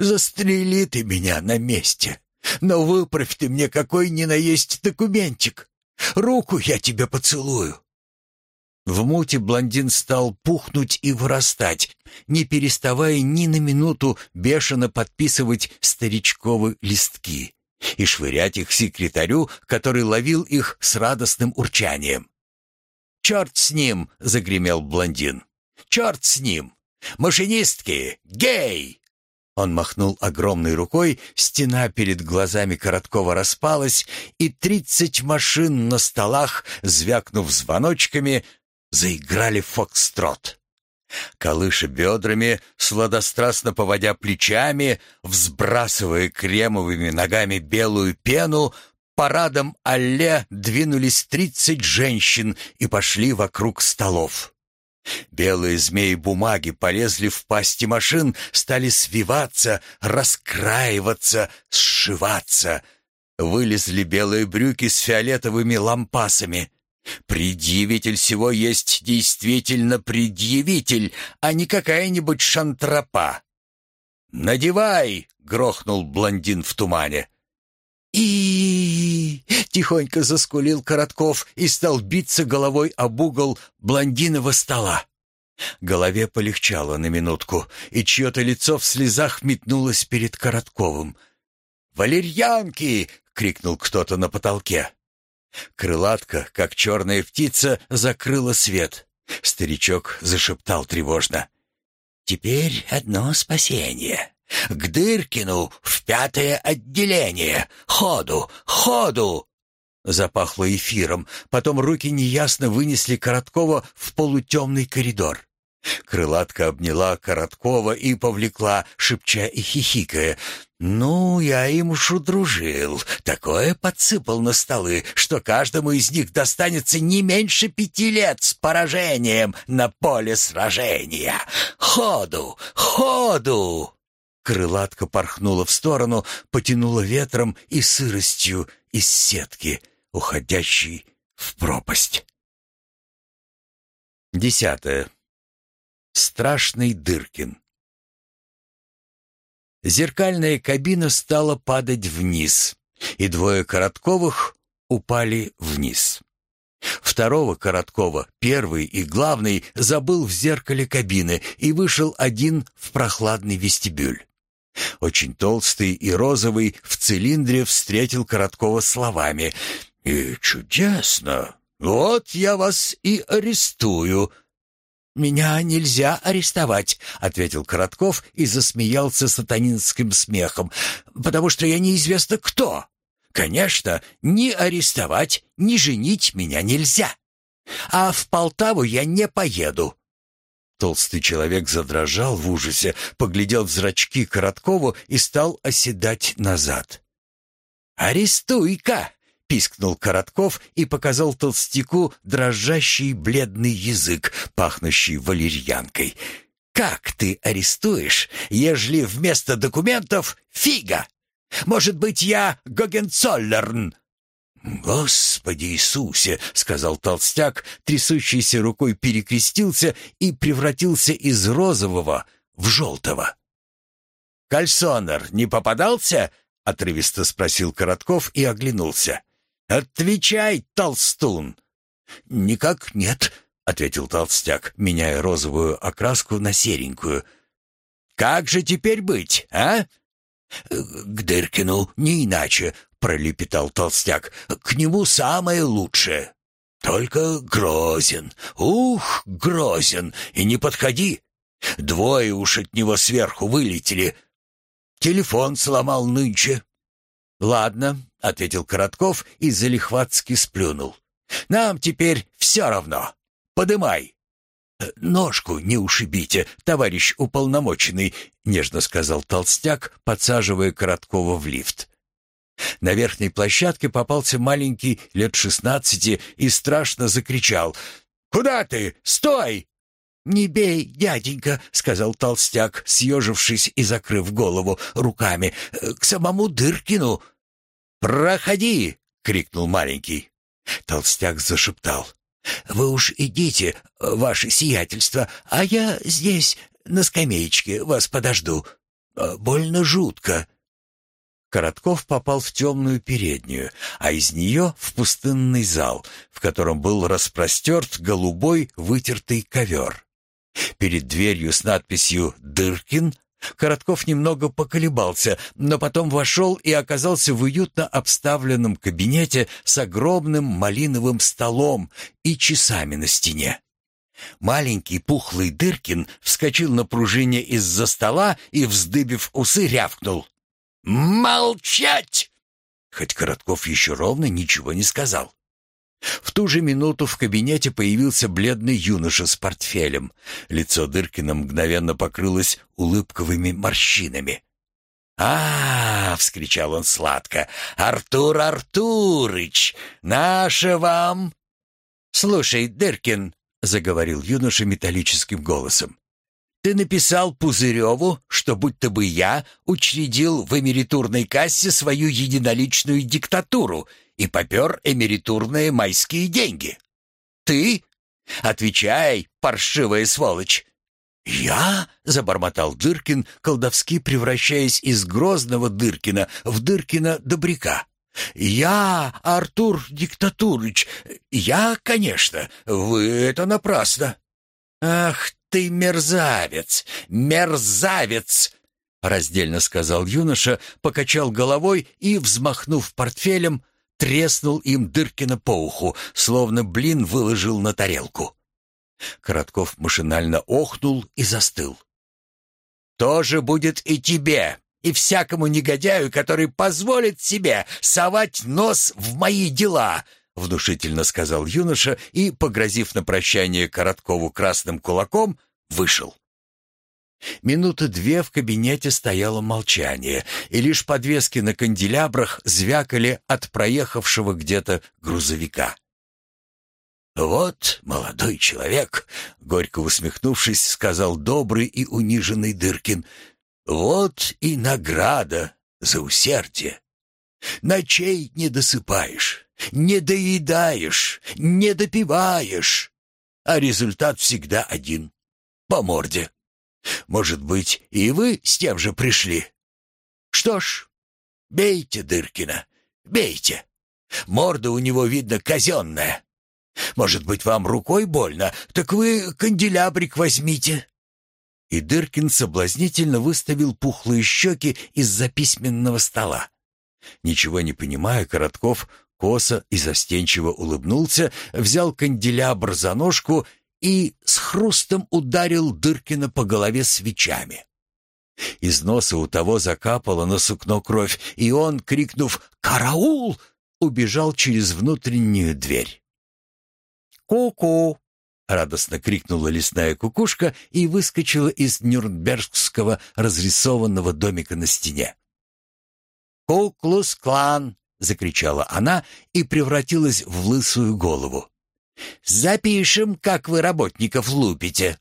«Застрели ты меня на месте! Но выправь ты мне какой ни на есть документик. Руку я тебе поцелую». В муте блондин стал пухнуть и вырастать, не переставая ни на минуту бешено подписывать старичковы листки и швырять их секретарю, который ловил их с радостным урчанием. «Черт с ним!» — загремел блондин. «Черт с ним! Машинистки! Гей!» Он махнул огромной рукой, стена перед глазами Короткова распалась, и тридцать машин на столах, звякнув звоночками, заиграли фокстрот. Колыша бедрами, сладострастно поводя плечами, взбрасывая кремовыми ногами белую пену, парадом алле двинулись тридцать женщин и пошли вокруг столов. Белые змеи бумаги полезли в пасти машин, стали свиваться, раскраиваться, сшиваться. Вылезли белые брюки с фиолетовыми лампасами. Предъявитель всего есть действительно предъявитель, а не какая-нибудь шантропа. «Надевай!» — грохнул блондин в тумане. И Тихонько заскулил Коротков и стал биться головой об угол блондиного стола. Голове полегчало на минутку, и чье-то лицо в слезах метнулось перед Коротковым. «Валерьянки!» — крикнул кто-то на потолке. Крылатка, как черная птица, закрыла свет. Старичок зашептал тревожно. «Теперь одно спасение. К Дыркину в пятое отделение. Ходу, ходу!» Запахло эфиром, потом руки неясно вынесли Короткова в полутемный коридор. Крылатка обняла Короткова и повлекла, шепча и хихикая. Ну, я им уж удружил. Такое подсыпал на столы, что каждому из них достанется не меньше пяти лет с поражением на поле сражения. Ходу, ходу!» Крылатка порхнула в сторону, потянула ветром и сыростью из сетки, уходящей в пропасть. Десятое. Страшный Дыркин. Зеркальная кабина стала падать вниз, и двое Коротковых упали вниз. Второго Короткова, первый и главный, забыл в зеркале кабины и вышел один в прохладный вестибюль. Очень толстый и розовый в цилиндре встретил Короткова словами «И чудесно! Вот я вас и арестую!» «Меня нельзя арестовать», — ответил Коротков и засмеялся сатанинским смехом, «потому что я неизвестно кто. Конечно, ни арестовать, ни женить меня нельзя. А в Полтаву я не поеду». Толстый человек задрожал в ужасе, поглядел в зрачки Короткову и стал оседать назад. «Арестуй-ка!» пискнул Коротков и показал толстяку дрожащий бледный язык, пахнущий валерьянкой. «Как ты арестуешь, ежели вместо документов фига? Может быть, я Гогенцоллерн?» «Господи Иисусе!» — сказал толстяк, трясущейся рукой перекрестился и превратился из розового в желтого. «Кальсонер не попадался?» — отрывисто спросил Коротков и оглянулся. «Отвечай, толстун!» «Никак нет», — ответил толстяк, меняя розовую окраску на серенькую. «Как же теперь быть, а?» «К Дыркину не иначе», — пролепетал толстяк. «К нему самое лучшее. Только грозен. Ух, грозен. И не подходи. Двое уж от него сверху вылетели. Телефон сломал нынче». «Ладно, — ответил Коротков и залихватски сплюнул. «Нам теперь все равно. Подымай». «Э, «Ножку не ушибите, товарищ уполномоченный», — нежно сказал толстяк, подсаживая Короткова в лифт. На верхней площадке попался маленький лет шестнадцати и страшно закричал. «Куда ты? Стой!» «Не бей, дяденька», — сказал толстяк, съежившись и закрыв голову руками. «Э, «К самому Дыркину. «Проходи!» — крикнул маленький. Толстяк зашептал. «Вы уж идите, ваше сиятельство, а я здесь, на скамеечке, вас подожду. А, больно жутко». Коротков попал в темную переднюю, а из нее в пустынный зал, в котором был распростерт голубой вытертый ковер. Перед дверью с надписью «Дыркин» Коротков немного поколебался, но потом вошел и оказался в уютно обставленном кабинете с огромным малиновым столом и часами на стене. Маленький пухлый Дыркин вскочил на пружине из-за стола и, вздыбив усы, рявкнул. «Молчать!» Хоть Коротков еще ровно ничего не сказал. В ту же минуту в кабинете появился бледный юноша с портфелем. Лицо Дыркина мгновенно покрылось улыбковыми морщинами. а, -а, вскричал он сладко. «Артур Артурыч! Наше вам!» «Слушай, Дыркин!» — заговорил юноша металлическим голосом. «Ты написал Пузыреву, что будто бы я учредил в эмеритурной кассе свою единоличную диктатуру и попер эмеритурные майские деньги. Ты? Отвечай, паршивая сволочь!» «Я?» — забормотал Дыркин, колдовски превращаясь из грозного Дыркина в Дыркина-добряка. «Я, Артур Диктатурыч, я, конечно, вы это напрасно». «Ах ты мерзавец, мерзавец!» Раздельно сказал юноша, покачал головой и, взмахнув портфелем, треснул им Дыркина по уху, словно блин выложил на тарелку. Коротков машинально охнул и застыл. «Тоже будет и тебе, и всякому негодяю, который позволит себе совать нос в мои дела», — внушительно сказал юноша и, погрозив на прощание Короткову красным кулаком, вышел. Минуты две в кабинете стояло молчание, и лишь подвески на канделябрах звякали от проехавшего где-то грузовика. «Вот, молодой человек», — горько усмехнувшись, сказал добрый и униженный Дыркин, «вот и награда за усердие. Ночей не досыпаешь, не доедаешь, не допиваешь, а результат всегда один — по морде. Может быть, и вы с тем же пришли? Что ж, бейте Дыркина, бейте. Морда у него, видно, казенная. Может быть, вам рукой больно, так вы канделябрик возьмите». И Дыркин соблазнительно выставил пухлые щеки из-за письменного стола. Ничего не понимая, Коротков косо и застенчиво улыбнулся, взял канделябр за ножку и с хрустом ударил Дыркина по голове свечами. Из носа у того закапала на сукно кровь, и он, крикнув «Караул!», убежал через внутреннюю дверь. «Ку-ку!» — радостно крикнула лесная кукушка и выскочила из нюрнбергского разрисованного домика на стене. «Куклус-клан!» — закричала она и превратилась в лысую голову. Запишем, как вы работников лупите».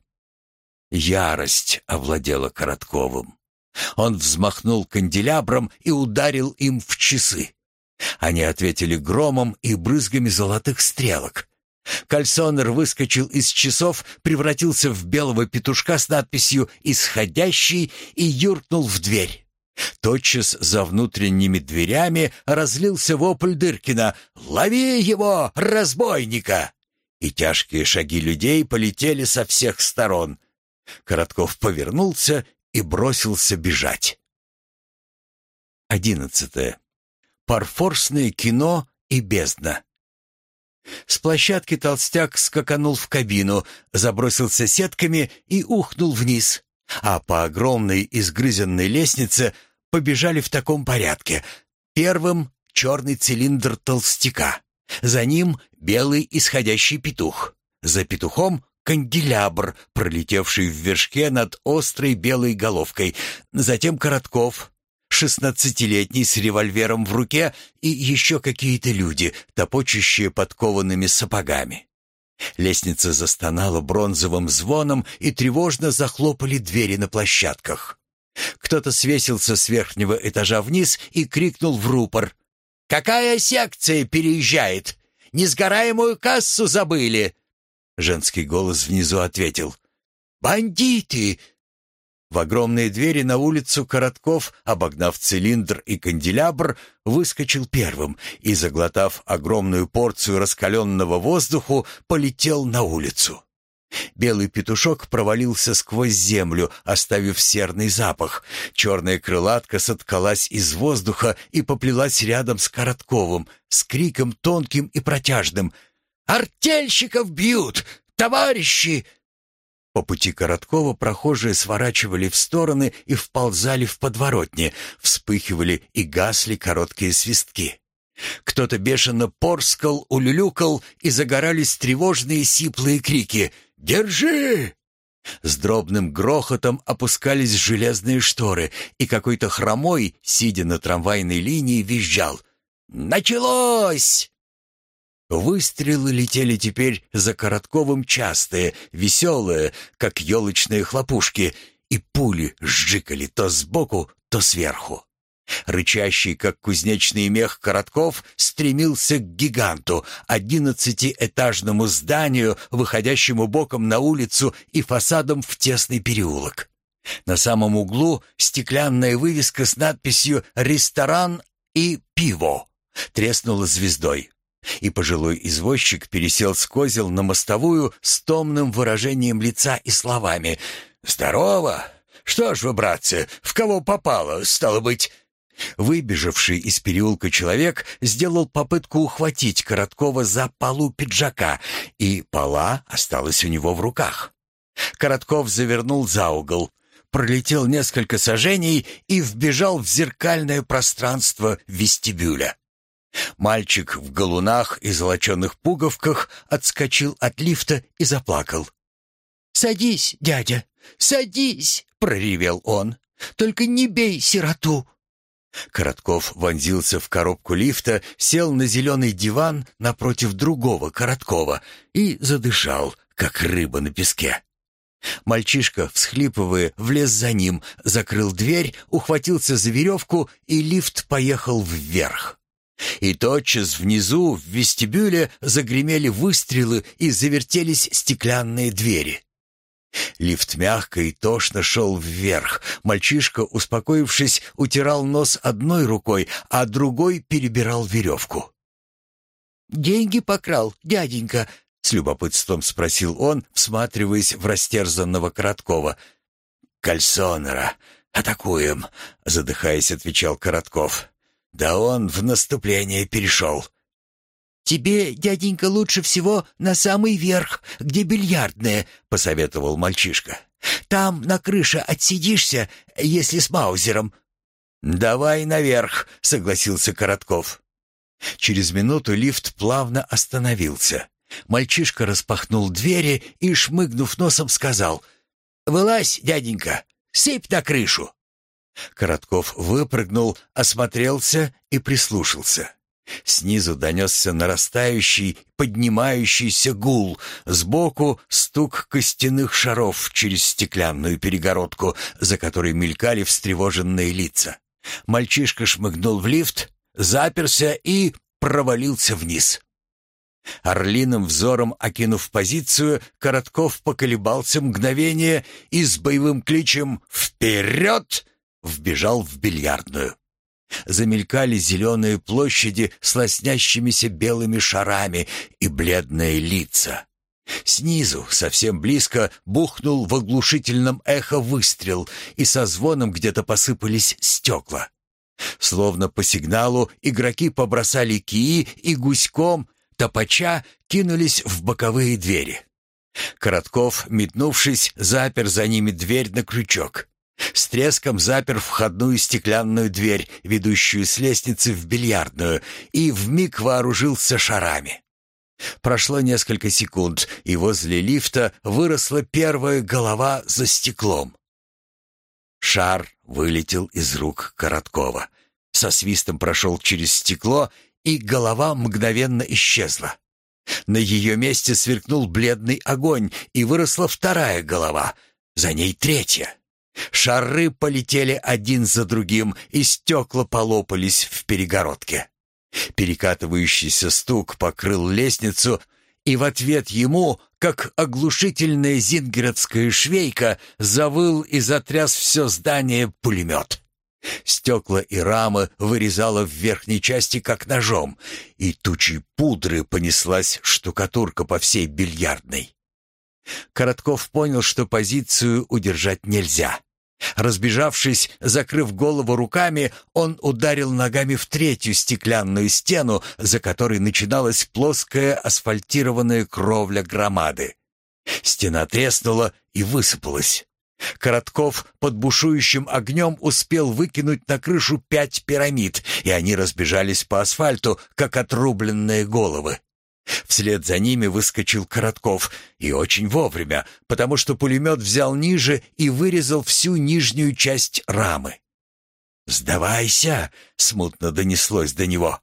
Ярость овладела Коротковым. Он взмахнул канделябром и ударил им в часы. Они ответили громом и брызгами золотых стрелок. Кальсонер выскочил из часов, превратился в белого петушка с надписью «Исходящий» и юркнул в дверь. Тотчас за внутренними дверями разлился вопль Дыркина «Лови его, разбойника!» и тяжкие шаги людей полетели со всех сторон. Коротков повернулся и бросился бежать. Одиннадцатое. Парфорсное кино и бездна. С площадки толстяк скаканул в кабину, забросился сетками и ухнул вниз, а по огромной изгрызенной лестнице побежали в таком порядке. Первым — черный цилиндр толстяка. За ним белый исходящий петух. За петухом канделябр, пролетевший в вершке над острой белой головкой. Затем Коротков, шестнадцатилетний с револьвером в руке, и еще какие-то люди, топочущие подкованными сапогами. Лестница застонала бронзовым звоном, и тревожно захлопали двери на площадках. Кто-то свесился с верхнего этажа вниз и крикнул в рупор. «Какая секция переезжает? Несгораемую кассу забыли!» Женский голос внизу ответил. «Бандиты!» В огромные двери на улицу Коротков, обогнав цилиндр и канделябр, выскочил первым и, заглотав огромную порцию раскаленного воздуху, полетел на улицу. Белый петушок провалился сквозь землю, оставив серный запах. Черная крылатка соткалась из воздуха и поплелась рядом с Коротковым, с криком тонким и протяжным. «Артельщиков бьют! Товарищи!» По пути Короткова прохожие сворачивали в стороны и вползали в подворотни, вспыхивали и гасли короткие свистки. Кто-то бешено порскал, улюлюкал, и загорались тревожные сиплые крики — «Держи!» С дробным грохотом опускались железные шторы, и какой-то хромой, сидя на трамвайной линии, визжал. «Началось!» Выстрелы летели теперь за Коротковым частые, веселые, как елочные хлопушки, и пули сжикали то сбоку, то сверху. Рычащий, как кузнечный мех Коротков, стремился к гиганту, одиннадцатиэтажному зданию, выходящему боком на улицу и фасадом в тесный переулок. На самом углу стеклянная вывеска с надписью «Ресторан и пиво» треснула звездой. И пожилой извозчик пересел с козел на мостовую с томным выражением лица и словами «Здорово! Что ж вы, братцы, в кого попало, стало быть?» Выбежавший из переулка человек сделал попытку ухватить Короткова за полу пиджака, и пола осталась у него в руках. Коротков завернул за угол, пролетел несколько сажений и вбежал в зеркальное пространство вестибюля. Мальчик в галунах и золоченых пуговках отскочил от лифта и заплакал. «Садись, дядя, садись!» проревел он. «Только не бей сироту!» Коротков вонзился в коробку лифта, сел на зеленый диван напротив другого Короткова и задышал, как рыба на песке. Мальчишка, всхлипывая, влез за ним, закрыл дверь, ухватился за веревку, и лифт поехал вверх. И тотчас внизу, в вестибюле, загремели выстрелы и завертелись стеклянные двери. Лифт мягко и тошно шел вверх. Мальчишка, успокоившись, утирал нос одной рукой, а другой перебирал веревку. «Деньги покрал, дяденька?» — с любопытством спросил он, всматриваясь в растерзанного Короткова. «Кальсонера! Атакуем!» — задыхаясь, отвечал Коротков. «Да он в наступление перешел». «Тебе, дяденька, лучше всего на самый верх, где бильярдная», — посоветовал мальчишка. «Там на крыше отсидишься, если с Маузером». «Давай наверх», — согласился Коротков. Через минуту лифт плавно остановился. Мальчишка распахнул двери и, шмыгнув носом, сказал «Вылазь, дяденька, сыпь на крышу». Коротков выпрыгнул, осмотрелся и прислушался. Снизу донесся нарастающий, поднимающийся гул, сбоку стук костяных шаров через стеклянную перегородку, за которой мелькали встревоженные лица. Мальчишка шмыгнул в лифт, заперся и провалился вниз. Орлиным взором окинув позицию, Коротков поколебался мгновение и с боевым кличем «Вперед!» Вбежал в бильярдную. Замелькали зеленые площади с лоснящимися белыми шарами и бледные лица. Снизу, совсем близко, бухнул в оглушительном эхо выстрел, и со звоном где-то посыпались стекла. Словно по сигналу игроки побросали кии и гуськом, топача, кинулись в боковые двери. Коротков, метнувшись, запер за ними дверь на крючок. С треском запер входную стеклянную дверь, ведущую с лестницы в бильярдную, и вмиг вооружился шарами. Прошло несколько секунд, и возле лифта выросла первая голова за стеклом. Шар вылетел из рук Короткова. Со свистом прошел через стекло, и голова мгновенно исчезла. На ее месте сверкнул бледный огонь, и выросла вторая голова, за ней третья. Шары полетели один за другим, и стекла полопались в перегородке. Перекатывающийся стук покрыл лестницу, и в ответ ему, как оглушительная зингеродская швейка, завыл и затряс все здание пулемет. Стекла и рамы вырезало в верхней части как ножом, и тучей пудры понеслась штукатурка по всей бильярдной. Коротков понял, что позицию удержать нельзя. Разбежавшись, закрыв голову руками, он ударил ногами в третью стеклянную стену, за которой начиналась плоская асфальтированная кровля громады. Стена треснула и высыпалась. Коротков под бушующим огнем успел выкинуть на крышу пять пирамид, и они разбежались по асфальту, как отрубленные головы. Вслед за ними выскочил Коротков, и очень вовремя, потому что пулемет взял ниже и вырезал всю нижнюю часть рамы. «Сдавайся!» — смутно донеслось до него.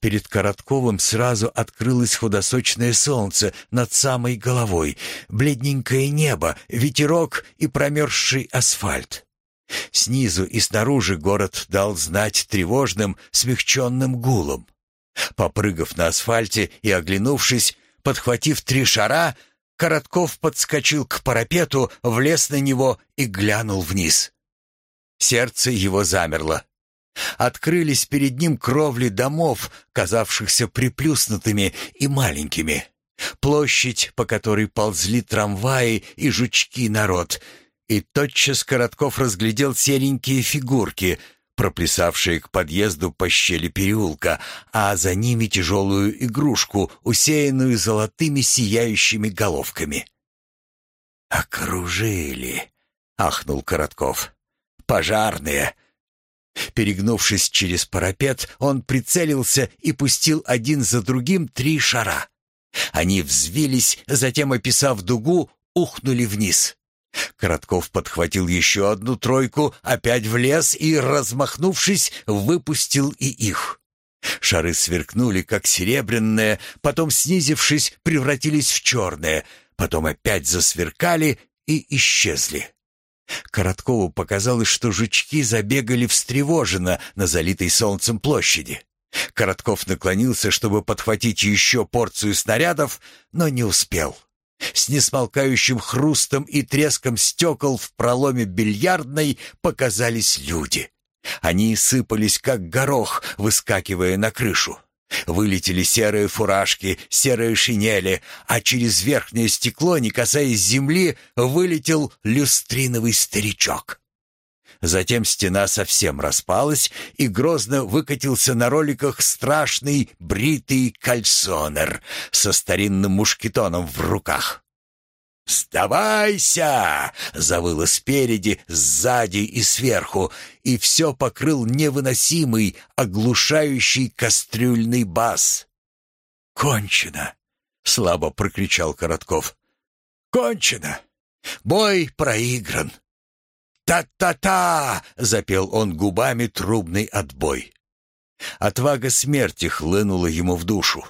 Перед Коротковым сразу открылось худосочное солнце над самой головой, бледненькое небо, ветерок и промерзший асфальт. Снизу и снаружи город дал знать тревожным, смягченным гулом. Попрыгав на асфальте и оглянувшись, подхватив три шара, Коротков подскочил к парапету, влез на него и глянул вниз. Сердце его замерло. Открылись перед ним кровли домов, казавшихся приплюснутыми и маленькими. Площадь, по которой ползли трамваи и жучки народ. И тотчас Коротков разглядел серенькие фигурки, проплясавшие к подъезду по щели переулка, а за ними тяжелую игрушку, усеянную золотыми сияющими головками. «Окружили!» — ахнул Коротков. «Пожарные!» Перегнувшись через парапет, он прицелился и пустил один за другим три шара. Они взвились, затем, описав дугу, ухнули вниз. Коротков подхватил еще одну тройку, опять влез и, размахнувшись, выпустил и их. Шары сверкнули, как серебряные, потом, снизившись, превратились в черные, потом опять засверкали и исчезли. Короткову показалось, что жучки забегали встревоженно на залитой солнцем площади. Коротков наклонился, чтобы подхватить еще порцию снарядов, но не успел. С несмолкающим хрустом и треском стекол в проломе бильярдной показались люди. Они сыпались, как горох, выскакивая на крышу. Вылетели серые фуражки, серые шинели, а через верхнее стекло, не касаясь земли, вылетел люстриновый старичок. Затем стена совсем распалась, и грозно выкатился на роликах страшный бритый кальсонер со старинным мушкетоном в руках. «Сдавайся!» — завыло спереди, сзади и сверху, и все покрыл невыносимый, оглушающий кастрюльный бас. «Кончено!» — слабо прокричал Коротков. «Кончено! Бой проигран!» «Та-та-та!» — запел он губами трубный отбой. Отвага смерти хлынула ему в душу.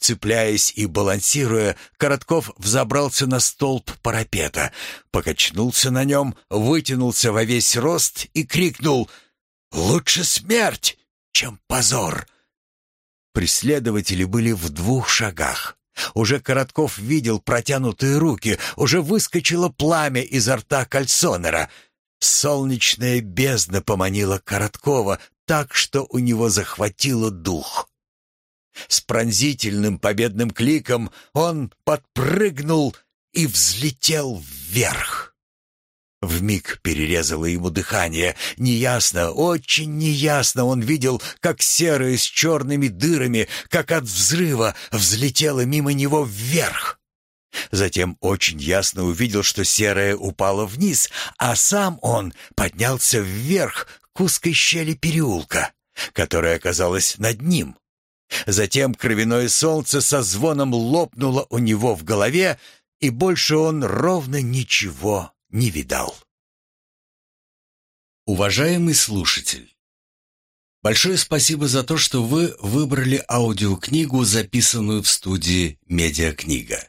Цепляясь и балансируя, Коротков взобрался на столб парапета, покачнулся на нем, вытянулся во весь рост и крикнул «Лучше смерть, чем позор!» Преследователи были в двух шагах. Уже Коротков видел протянутые руки, уже выскочило пламя изо рта кальсонера. Солнечная бездна поманила Короткова так, что у него захватило дух. С пронзительным победным кликом он подпрыгнул и взлетел вверх. Вмиг перерезало ему дыхание. Неясно, очень неясно он видел, как серое с черными дырами, как от взрыва, взлетело мимо него вверх. Затем очень ясно увидел, что серое упало вниз, а сам он поднялся вверх к узкой щели переулка, которая оказалась над ним. Затем кровяное солнце со звоном лопнуло у него в голове, и больше он ровно ничего не видал. Уважаемый слушатель, большое спасибо за то, что вы выбрали аудиокнигу, записанную в студии «Медиакнига».